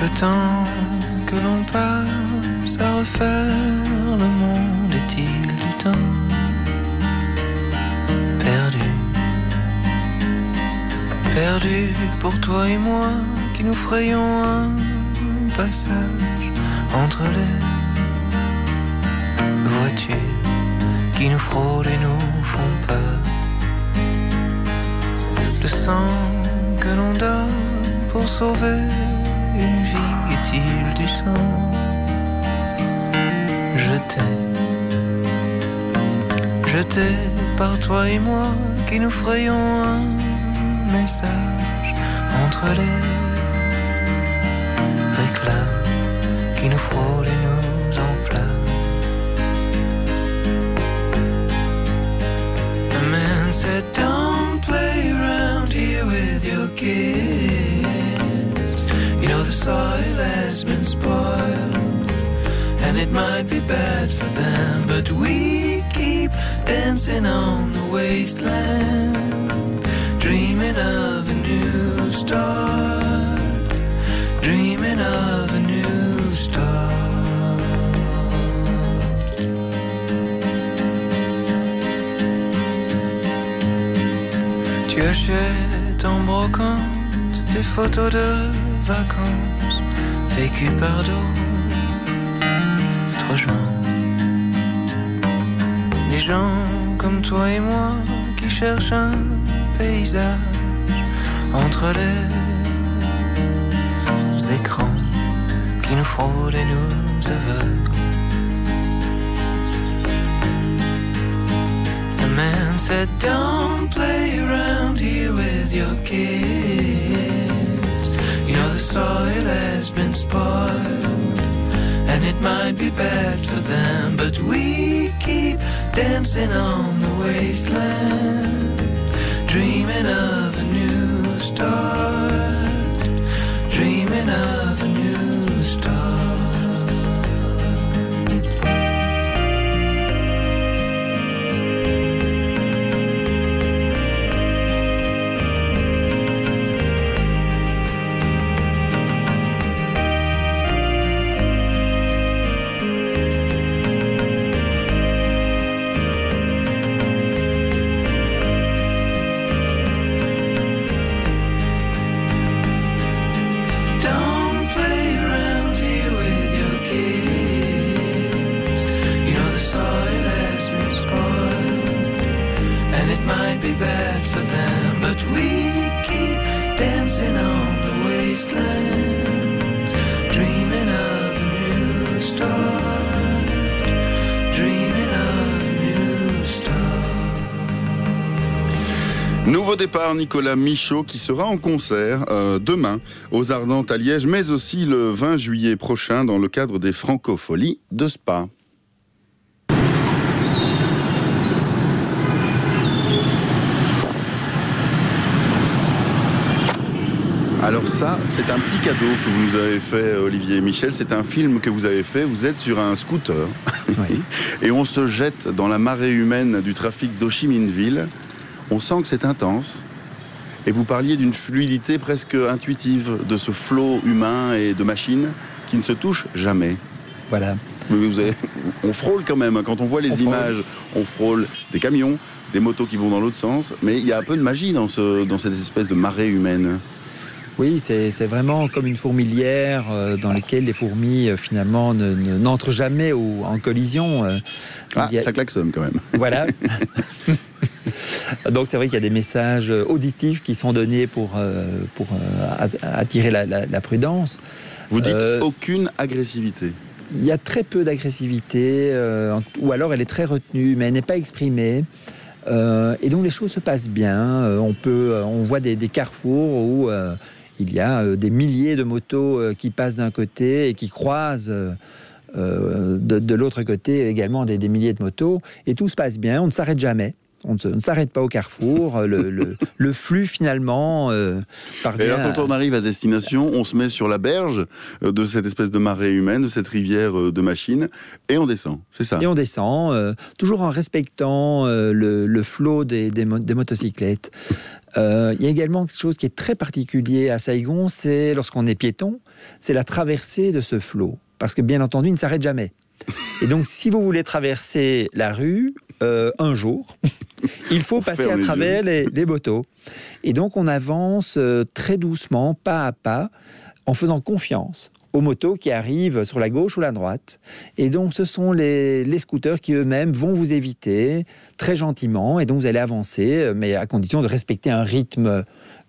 Le temps que l'on passe à refaire le monde Perdu pour toi et moi qui nous frayons un passage entre les voitures qui nous frôlent et nous font peur. Le sang que l'on donne pour sauver une vie est-il du sang? Jeté, jeté par toi et moi qui nous frayons un message entre les réclames qui nous frôlent et nous enflamment. The man said, Don't play around here with your kids. You know the soil has been spoiled, and it might be bad for them, but we keep dancing on the wasteland, dreaming of a new start, dreaming of a new start. Tu achètes en brocante des photos de vacances vécues par d'autres gens. Des gens comme toi et moi qui cherchent un entre les écrans qui nous et nous aveuglent. The man said, Don't play around here with your kids. You know the soil has been spoiled, and it might be bad for them, but we keep dancing on the wasteland, dreaming of a new start, dreaming of départ, Nicolas Michaud, qui sera en concert euh, demain aux Ardentes à Liège, mais aussi le 20 juillet prochain dans le cadre des Francopholies de Spa. Alors ça, c'est un petit cadeau que vous nous avez fait, Olivier et Michel. C'est un film que vous avez fait. Vous êtes sur un scooter. et on se jette dans la marée humaine du trafic d'Ho-Chi-Minh-Ville. On sent que c'est intense. Et vous parliez d'une fluidité presque intuitive de ce flot humain et de machines qui ne se touchent jamais. Voilà. Mais vous avez- on frôle quand même. Quand on voit les On frôle. images, on frôle des camions, des motos qui vont dans l'autre sens. Mais il y a un peu de magie dans, ce, dans cette espèce de marée humaine. Oui, c'est vraiment comme une fourmilière euh, dans laquelle les fourmis euh, finalement ne- ne- n'entrent jamais au- en collision. euh. Ah, a- ça klaxonne quand même. Voilà. Donc c'est vrai qu'il y a des messages auditifs qui sont donnés pour, euh, pour euh, at- attirer la, la- la prudence. Vous dites Euh, aucune agressivité. il y a très peu d'agressivité, euh, ou alors elle est très retenue, mais elle n'est pas exprimée. Euh, et donc les choses se passent bien. On peut, on voit des, des carrefours où il y a des milliers de motos qui passent d'un côté et qui croisent. de, de l'autre côté également des, des milliers de motos et tout se passe bien, on ne s'arrête jamais. On ne s'arrête pas au carrefour. Le, le- le flux finalement euh, parvient. Et alors, à- quand on arrive à destination, on se met sur la berge euh, de cette espèce de marée humaine, de cette rivière euh, de machines, et on descend. C'est ça. Et on descend, euh, toujours en respectant euh, le, le flot des, des mo- des motocyclettes. Euh, Il y a également quelque chose qui est très particulier à Saigon, c'est lorsqu'on est piéton, c'est la traversée de ce flot. Parce que bien entendu, il ne s'arrête jamais. Et donc, si vous voulez traverser la rue euh, un jour, il faut passer à travers les, les motos. Et donc, on avance euh, très doucement, pas à pas, en faisant confiance aux motos qui arrivent sur la gauche ou la droite. Et donc, ce sont les, les scooters qui eux-mêmes vont vous éviter très gentiment. Et donc, vous allez avancer, euh, mais à condition de respecter un rythme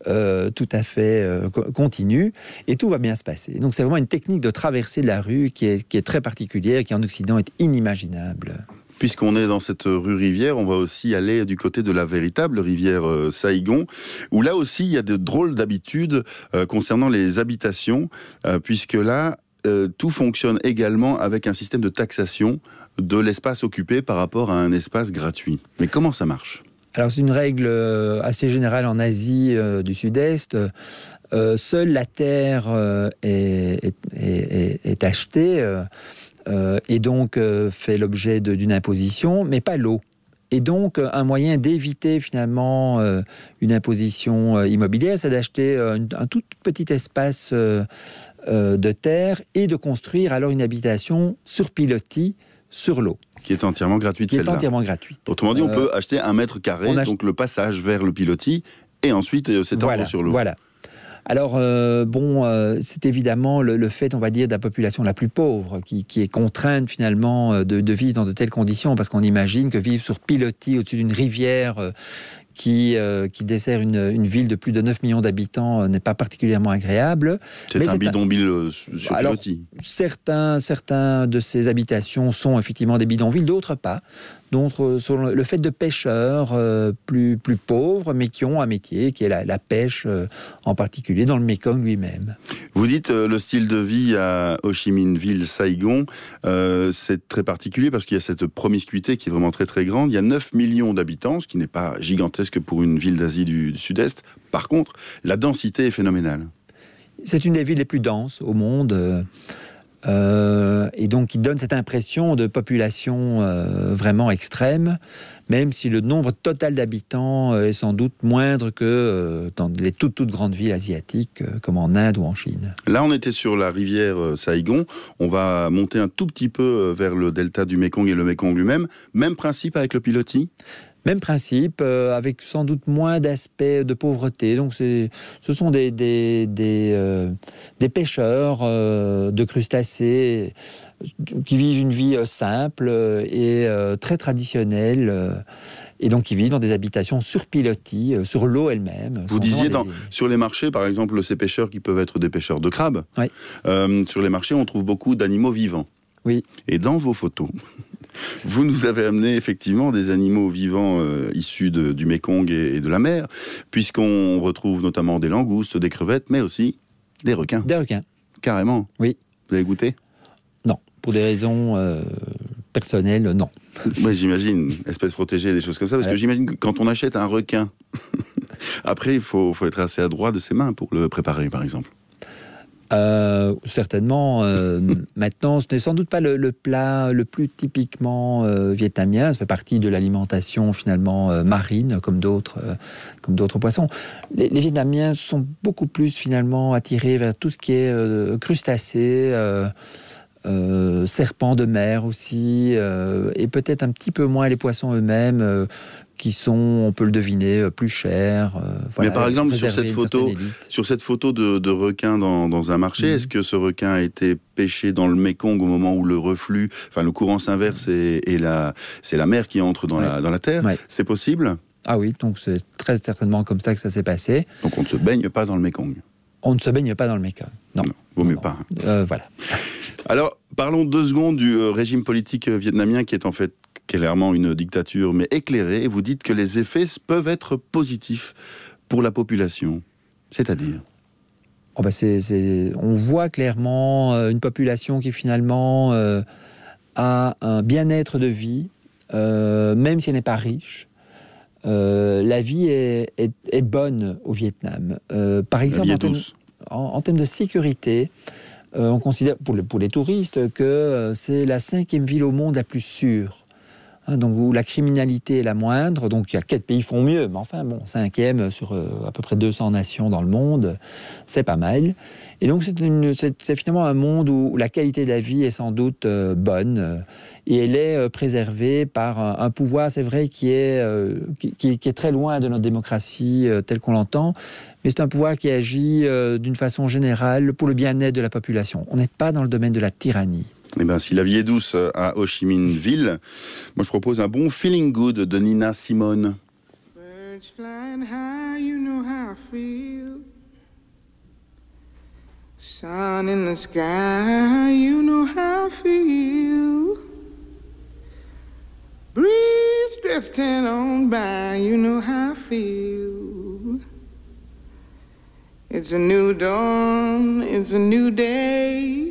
euh, tout à fait euh, co- continu. Et tout va bien se passer. Donc, c'est vraiment une technique de traversée de la rue qui est, qui est très particulière, qui en Occident est inimaginable. Puisqu'on est dans cette rue Rivière, on va aussi aller du côté de la véritable rivière euh, Saïgon, où là aussi il y a de drôles d'habitudes euh, concernant les habitations, euh, puisque là tout fonctionne également avec un système de taxation de l'espace occupé par rapport à un espace gratuit. Mais comment ça marche? Alors c'est une règle assez générale en Asie du Sud-Est. Seule la terre est, est- achetée et donc euh, fait l'objet d'une imposition, mais pas l'eau. Et donc, euh, un moyen d'éviter finalement euh, une imposition euh, immobilière, c'est d'acheter euh, un tout petit espace euh, euh, de terre et de construire alors une habitation sur pilotis sur l'eau. Qui est entièrement gratuite Qui est entièrement gratuite. Autrement dit, on Euh, peut acheter un mètre carré, donc le passage vers le pilotis, et ensuite euh, s'étendre voilà, sur l'eau. Voilà. Alors, euh, bon, euh, c'est évidemment le, le fait, on va dire, de la population la plus pauvre qui, qui est contrainte finalement euh, de, de vivre dans de telles conditions, parce qu'on imagine que vivre sur pilotis au-dessus d'une rivière euh, qui, euh, qui dessert une, une ville de plus de 9 millions d'habitants euh, n'est pas particulièrement agréable. C'est un bidonville euh, sur Alors, pilotis. Certains, certains de ces habitations sont effectivement des bidonvilles, d'autres pas. D'autres sont le fait de pêcheurs euh, plus, plus pauvres, mais qui ont un métier qui est la, la pêche, euh, en particulier dans le Mekong lui-même. Vous dites euh, le style de vie à Ho Chi Minh Ville, Saigon, c'est très particulier parce qu'il y a cette promiscuité qui est vraiment très très grande. Il y a 9 millions d'habitants, ce qui n'est pas gigantesque pour une ville d'Asie du, du Sud-Est. Par contre, la densité est phénoménale. C'est une des villes les plus denses au monde. Euh, et donc, il donne cette impression de population euh, vraiment extrême, même si le nombre total d'habitants euh, est sans doute moindre que dans les toutes, toutes grandes villes asiatiques, comme en Inde ou en Chine. Là, on était sur la rivière Saigon. On va monter un tout petit peu vers le delta du Mekong et le Mekong lui-même. Même principe avec le pilotis? Même principe, euh, avec sans doute moins d'aspects de pauvreté. Donc, ce sont des, des, des, euh, des pêcheurs euh, de crustacés qui vivent une vie simple et très traditionnelle. et donc, qui vivent dans des habitations sur pilotis, sur l'eau elle-même. Vous disiez vraiment dans, des- sur les marchés, par exemple, ces pêcheurs qui peuvent être des pêcheurs de crabes. Euh, sur les marchés, on trouve beaucoup d'animaux vivants. Oui. Et dans vos photos, vous nous avez amené effectivement des animaux vivants euh, issus de- du Mékong et, et de la mer, puisqu'on retrouve notamment des langoustes, des crevettes, mais aussi des requins. Des requins. Carrément. Oui. Vous avez goûté? Non. Pour des raisons euh, personnelles, non. Moi, j'imagine, espèces protégées, des choses comme ça, parce Ouais. que j'imagine que quand on achète un requin, après, il faut, faut être assez adroit de ses mains pour le préparer, par exemple. Euh, certainement. euh, maintenant, ce n'est sans doute pas le, le plat le plus typiquement euh, vietnamien. Ça fait partie de l'alimentation finalement marine, comme d'autres, comme d'autres poissons. Les, les Vietnamiens sont beaucoup plus finalement attirés vers tout ce qui est crustacés. serpents de mer aussi, et peut-être un petit peu moins les poissons eux-mêmes, qui sont, on peut le deviner, euh, plus chers. euh, voilà, Mais par exemple, sur cette photo, sur cette photo de, de requin dans, dans un marché, Mhm. est-ce que ce requin a été pêché dans le Mékong au moment où le reflux, enfin le courant s'inverse et, et la, c'est la mer qui entre dans, la, dans la terre? C'est possible? Ah oui, donc c'est très certainement comme ça que ça s'est passé. Donc on ne se baigne pas dans le Mékong On ne se baigne pas dans le Mékong. Non. Vaut mieux pas. Euh, voilà. Alors, parlons deux secondes du régime politique vietnamien qui est en fait clairement une dictature, mais éclairée. Et vous dites que les effets peuvent être positifs pour la population. C'est-à-dire Oh bah c'est- c'est- on voit clairement euh, une population qui finalement euh, a un bien-être de vie, euh, même si elle n'est pas riche. Euh, la vie est, est- est bonne au Vietnam. Par exemple, en, termes- en- en de sécurité, on considère pour, le- pour les touristes que c'est la cinquième ville au monde la plus sûre. Hein, donc où la criminalité est la moindre, donc il y a quatre pays qui font mieux, mais enfin bon, cinquième sur euh, à peu près 200 nations dans le monde, c'est pas mal. Et donc c'est finalement un monde où la qualité de la vie est sans doute euh, bonne euh, et elle est préservée par un, pouvoir, c'est vrai, qui est, qui, est très loin de notre démocratie telle qu'on l'entend, mais c'est un pouvoir qui agit d'une façon générale pour le bien-être de la population. On n'est pas dans le domaine de la tyrannie. Eh bien, si la vie est douce à Ho Chi Minh Ville, moi je propose un bon Feeling Good de Nina Simone. Birds flying high, you know how I feel. Sun in the sky, you know how I feel. Breeze drifting on by, you know how I feel. It's a new dawn, it's a new day.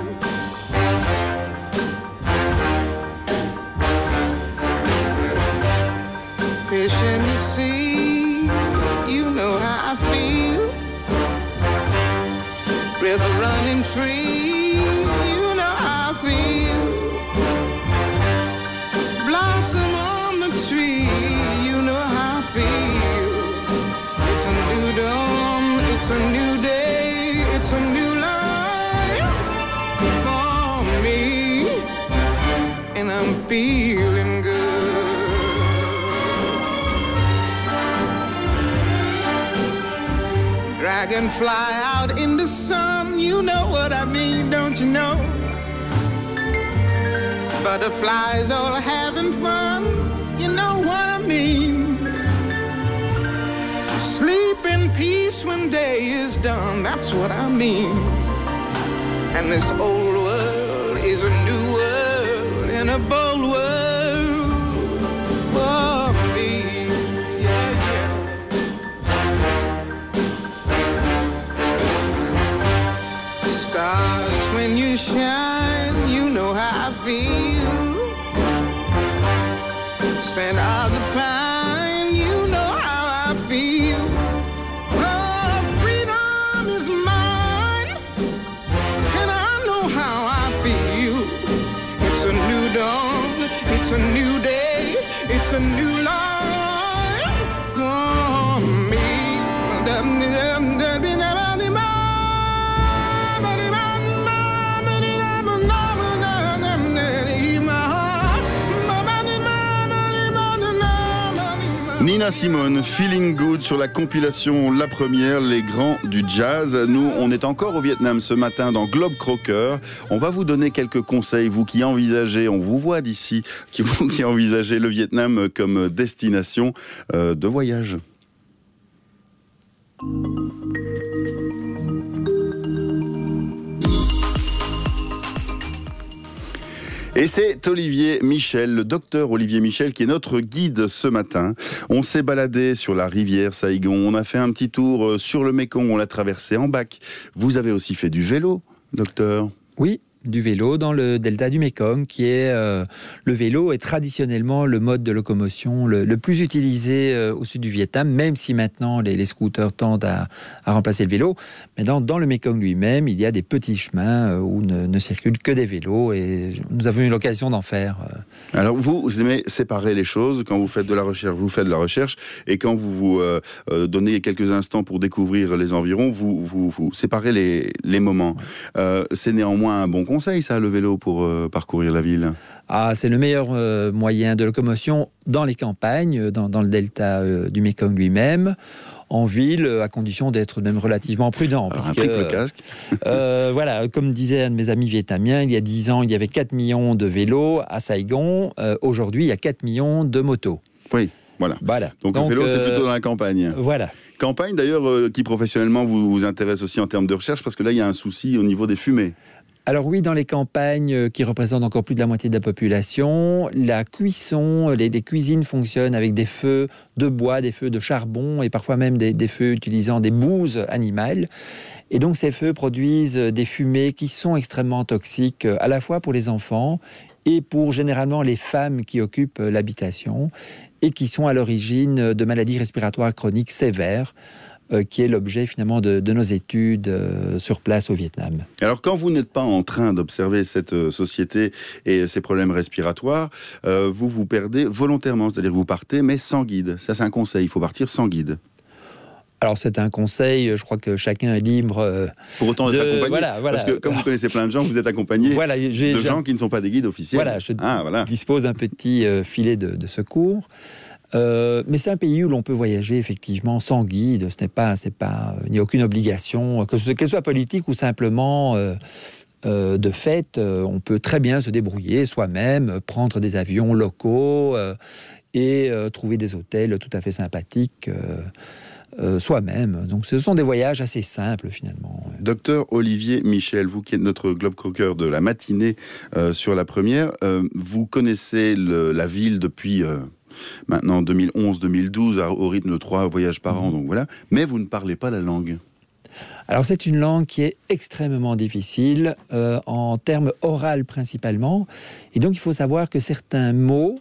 Dragonfly out in the sun, you know what I mean, don't you know? Butterflies all having fun, you know what I mean. Sleep in peace when day is done, that's what I mean. And this old world is a new world in a bold shine, you know how I feel. Scent of the pine, Simone, Feeling Good sur la compilation La Première, les grands du jazz. Nous, on est encore au Vietnam ce matin dans Globe Crocker. On va vous donner quelques conseils, vous qui envisagez, on vous voit d'ici, qui vous qui envisagez le Vietnam comme destination euh, de voyage. Et c'est Olivier Michel, le docteur Olivier Michel, qui est notre guide ce matin. On s'est baladé sur la rivière Saigon, on a fait un petit tour euh, sur le Mékong, on l'a traversé en bac. Vous avez aussi fait du vélo, docteur? Oui, du vélo dans le delta du Mékong, qui est euh, le vélo est traditionnellement le mode de locomotion le, le plus utilisé euh, au sud du Vietnam, même si maintenant les, les scooters tendent à, à remplacer le vélo. Mais dans, dans le Mékong lui-même, il y a des petits chemins euh, où ne, ne circulent que des vélos et nous avons eu l'occasion d'en faire. Alors vous, vous aimez séparer les choses quand vous faites de la recherche, vous faites de la recherche, et quand vous vous euh, donnez quelques instants pour découvrir les environs, vous, vous, vous séparez les, les moments. C'est néanmoins un bon conseil, ça, le vélo, pour euh, parcourir la ville? Ah, c'est le meilleur euh, moyen de locomotion dans les campagnes, euh, dans, dans le delta euh, du Mékong lui-même. En ville, à condition d'être même relativement prudent. Alors, puisque, triple casque. euh, voilà, comme disait un de mes amis vietnamiens, il y a 10 ans, il y avait 4 millions de vélos à Saigon. Euh, Aujourd'hui, il y a 4 millions de motos. Oui, voilà. Voilà. Donc, le vélo, c'est plutôt dans la campagne. Voilà. Campagne, d'ailleurs, qui professionnellement vous, vous intéresse aussi en termes de recherche, parce que là, il y a un souci au niveau des fumées. Alors oui, dans les campagnes euh, qui représentent encore plus de la moitié de la population, la cuisson, les, les cuisines fonctionnent avec des feux de bois, des feux de charbon et parfois même des, des feux utilisant des bouses animales. Et donc ces feux produisent euh, des fumées qui sont extrêmement toxiques euh, à la fois pour les enfants et pour généralement les femmes qui occupent euh, l'habitation et qui sont à l'origine euh, de maladies respiratoires chroniques sévères, euh, qui est l'objet finalement de, de nos études euh, sur place au Vietnam. Alors, quand vous n'êtes pas en train d'observer cette euh, société et ses problèmes respiratoires, euh, vous vous perdez volontairement, c'est-à-dire que vous partez, mais sans guide. Ça, c'est un conseil, il faut partir sans guide. Alors c'est un conseil, je crois que chacun est libre. euh, Pour autant de- être accompagné. voilà, voilà. Parce que comme vous connaissez plein de gens, vous êtes accompagné Voilà, de gens qui ne sont pas des guides officiels. Voilà, je Ah, voilà. dispose d'un petit euh, filet de, de secours. Euh, mais c'est un pays où l'on peut voyager effectivement sans guide. Ce n'est pas, c'est pas, il n'y a aucune obligation, que ce- qu'elle soit politique ou simplement euh, euh, de fait. euh, on peut très bien se débrouiller soi-même, euh, prendre des avions locaux euh, et euh, trouver des hôtels tout à fait sympathiques. euh, euh, soi-même. Donc ce sont des voyages assez simples finalement. Docteur Olivier Michel, vous qui êtes notre globe croqueur de la matinée euh, sur la première, euh, vous connaissez la ville depuis euh, maintenant 2011-2012 à- au rythme de trois voyages par an, donc voilà. Mais vous ne parlez pas la langue. Alors c'est une langue qui est extrêmement difficile euh, en termes oral principalement. Et donc il faut savoir que certains mots,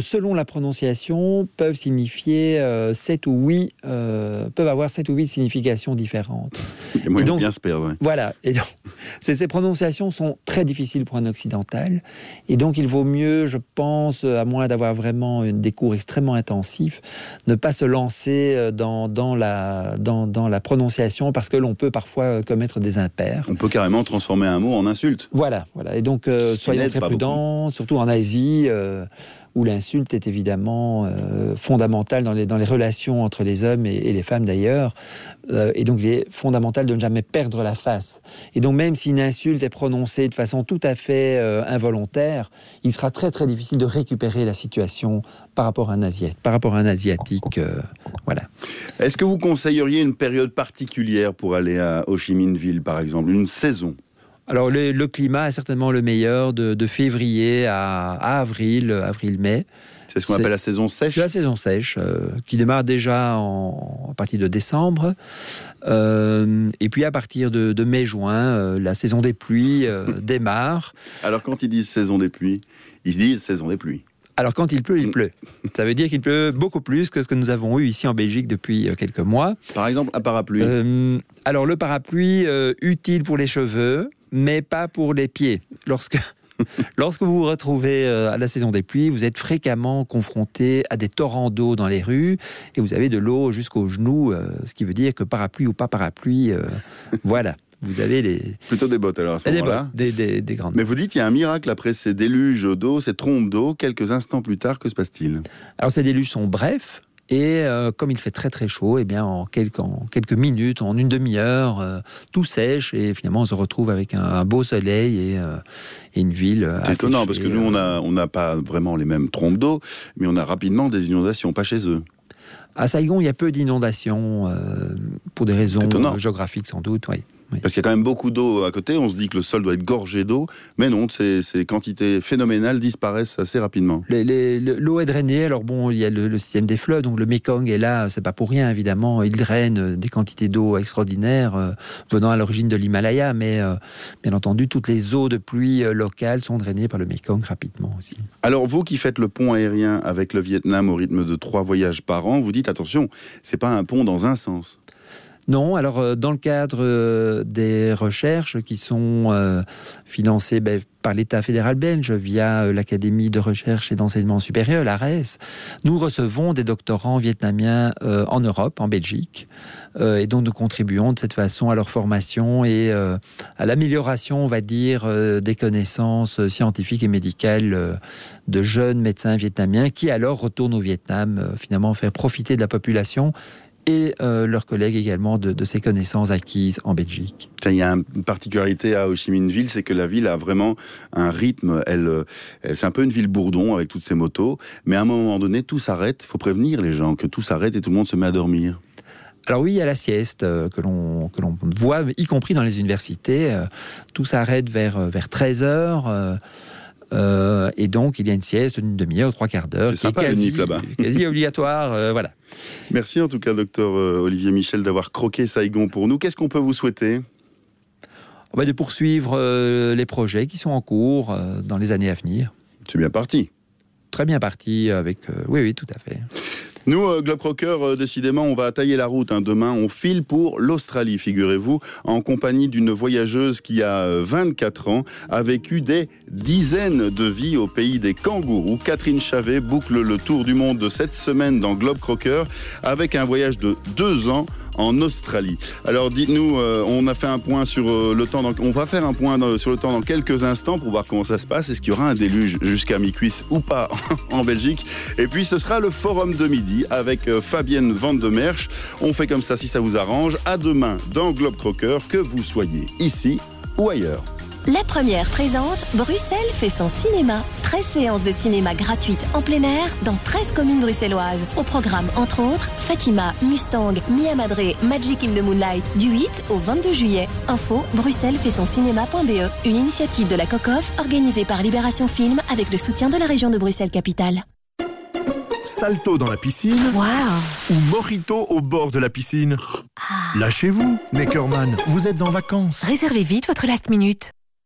selon la prononciation, peuvent signifier euh, ou huit, euh, peuvent avoir sept ou huit significations différentes. A moyen Et donc- bien se perdre. ouais. Voilà. Et donc, ces, prononciations sont très difficiles pour un occidental. Et donc, il vaut mieux, je pense, euh, à moins d'avoir vraiment une- des cours extrêmement intensifs, ne pas se lancer euh, dans, dans, la, dans, dans la prononciation parce que l'on peut parfois euh, commettre des impairs. On peut carrément transformer un mot en insulte. Voilà, voilà. Et donc, euh, n'aide très prudents, surtout en Asie, euh, où l'insulte est évidemment euh, fondamentale dans les, dans les relations entre les hommes et, les femmes d'ailleurs. Euh, et donc, il est fondamental de ne jamais perdre la face. Et donc, même si une insulte est prononcée de façon tout à fait euh, involontaire, il sera très très difficile de récupérer la situation par rapport à un asiatique. Par rapport à un asiatique, euh, voilà. Est-ce que vous conseilleriez une période particulière pour aller à Ho Chi Minh Ville, par exemple, une saison? Alors le, le climat est certainement le meilleur de, de février à, à avril, avril-mai. C'est ce qu'on appelle la saison sèche. La saison sèche, euh, qui démarre déjà en, à partir de décembre. Euh, et puis à partir de, de mai-juin, euh, la saison des pluies démarre. Alors quand ils disent saison des pluies, ils disent saison des pluies. Alors quand il pleut, il pleut. Ça veut dire qu'il pleut beaucoup plus que ce que nous avons eu ici en Belgique depuis quelques mois. Par exemple, un parapluie. Alors le parapluie, utile pour les cheveux, mais pas pour les pieds. Lorsque... Lorsque vous vous retrouvez euh, à la saison des pluies, vous êtes fréquemment confronté à des torrents d'eau dans les rues et vous avez de l'eau jusqu'aux genoux, euh, ce qui veut dire que parapluie ou pas parapluie, euh, voilà, vous avez les, Plutôt des bottes alors à ce moment-là. des, des- des grandes. Mais vous dites, il y a un miracle après ces déluges d'eau, ces trompes d'eau. Quelques instants plus tard, que se passe-t-il? Alors ces déluges sont brefs et euh, comme il fait très très chaud, eh bien en quelques, en quelques minutes, en une demi-heure, euh, tout sèche et finalement on se retrouve avec un, un beau soleil et, euh, et une ville. C'est étonnant parce que nous, on n'a pas vraiment les mêmes trompes d'eau, mais on a rapidement des inondations, pas chez eux. À Saigon, il y a peu d'inondations pour des raisons Étonnant. géographiques sans doute. Oui. Parce qu'il y a quand même beaucoup d'eau à côté, on se dit que le sol doit être gorgé d'eau, mais non, ces, ces quantités phénoménales disparaissent assez rapidement. L'eau est drainée, alors bon, il y a le, le système des fleuves, donc le Mekong est là, c'est pas pour rien évidemment, il draine euh, des quantités d'eau extraordinaires euh, venant à l'origine de l'Himalaya, mais euh, bien entendu, toutes les eaux de pluie locales sont drainées par le Mekong rapidement aussi. Alors vous qui faites le pont aérien avec le Vietnam au rythme de trois voyages par an, vous dites attention, c'est pas un pont dans un sens. Non, alors euh, dans le cadre euh, des recherches qui sont euh, financées ben, par l'État fédéral belge via l'Académie de recherche et d'enseignement supérieur, l'ARES, nous recevons des doctorants vietnamiens en Europe, en Belgique, et donc nous contribuons de cette façon à leur formation et à l'amélioration, on va dire, des connaissances scientifiques et médicales de jeunes médecins vietnamiens qui alors retournent au Vietnam, finalement faire profiter de la population et euh, leurs collègues également de, de ces connaissances acquises en Belgique. Il y a une particularité à Ho Chi Minh Ville, c'est que la ville a vraiment un rythme. Elle, euh, elle- c'est un peu une ville bourdon avec toutes ses motos, mais à un moment donné, tout s'arrête. Il faut prévenir les gens que tout s'arrête et tout le monde se met à dormir. Alors oui, il y a la sieste euh, que l'on que l'on voit, y compris dans les universités. euh, tout s'arrête vers vers 13 heures. Euh, et donc, il y a une sieste d'une demi-heure, trois quarts d'heure, C'est sympa, quasi, là-bas. quasi obligatoire. euh, voilà. Merci en tout cas, docteur euh, Olivier Michel, d'avoir croqué Saigon pour nous. Qu'est-ce qu'on peut vous souhaiter? On va de poursuivre les projets qui sont en cours dans les années à venir. C'est bien parti. Très bien parti avec. oui, oui, tout à fait. Nous, euh, Globe Rocker, euh, décidément, on va tailler la route. hein. Demain, on file pour l'Australie, figurez-vous, en compagnie d'une voyageuse qui a euh, 24 ans, a vécu des dizaines de vies au pays des kangourous. Catherine Chavet boucle le tour du monde de cette semaine dans Globe Crocker avec un voyage de deux ans en Australie. Alors dites-nous, euh, on a fait un point sur euh, le temps, on va faire un point sur le temps dans quelques instants pour voir comment ça se passe. Est-ce qu'il y aura un déluge jusqu'à mi-cuisse ou pas en Belgique? Et puis ce sera le forum de midi avec euh, Fabienne Van de. On fait comme ça si ça vous arrange. À demain dans Globe Crocker, que vous soyez ici ou ailleurs. La première présente, Bruxelles fait son cinéma. 13 séances de cinéma gratuites en plein air dans 13 communes bruxelloises. Au programme, entre autres, Fatima, Mustang, Mia Madre, Magic in the Moonlight, du 8 au 22 juillet. Info, bruxelles fait son cinéma.be. Une initiative de la COCOF organisée par Libération Film avec le soutien de la région de Bruxelles-Capitale. Salto dans la piscine ou mojito au bord de la piscine Lâchez-vous, Neckerman, vous êtes en vacances. Réservez vite votre last minute.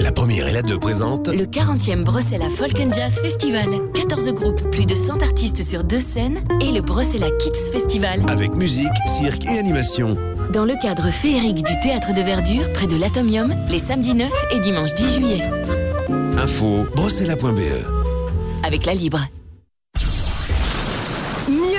La première et la deux présente Le 40e Bruxelles Folk and Jazz Festival. 14 groupes, plus de 100 artistes sur deux scènes et le Bruxelles Kids Festival. avec musique, cirque et animation. Dans le cadre féerique du Théâtre de Verdure, près de l'Atomium, les samedis 9 et dimanche 10 juillet. Info bruxella.be. Avec la Libre.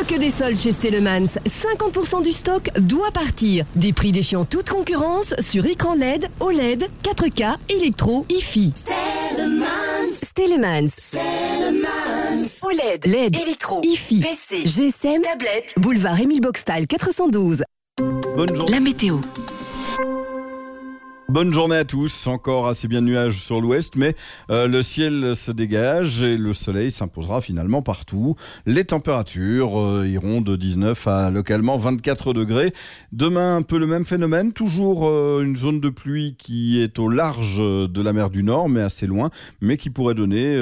Mieux que des soldes chez Stellemans, 50% du stock doit partir. Des prix défiant toute concurrence sur écran LED, OLED, 4K, électro, IFI. Stellemans. OLED, LED, électro, IFI, PC, GSM, tablette, boulevard Émile Boxtal 412. Bonne journée. La météo. Bonne journée à tous. Encore assez bien de nuages sur l'ouest, mais euh, le ciel se dégage et le soleil s'imposera finalement partout. Les températures euh, iront de 19 à localement 24 degrés. Demain, un peu le même phénomène. Toujours euh, une zone de pluie qui est au large de la mer du Nord, mais assez loin, mais qui pourrait donner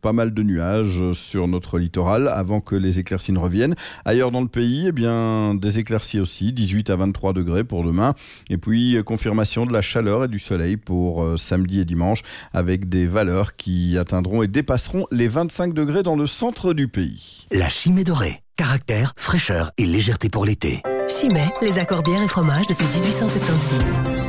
pas mal de nuages sur notre littoral avant que les éclaircies ne reviennent. Ailleurs dans le pays, eh bien, des éclaircies aussi, 18 à 23 degrés pour demain. Et puis, confirmation de la chaleur et du soleil pour euh, samedi et dimanche avec des valeurs qui atteindront et dépasseront les 25 degrés dans le centre du pays. La chimée dorée. Caractère, fraîcheur et légèreté pour l'été. Chimay, les accords bières et fromages depuis 1876.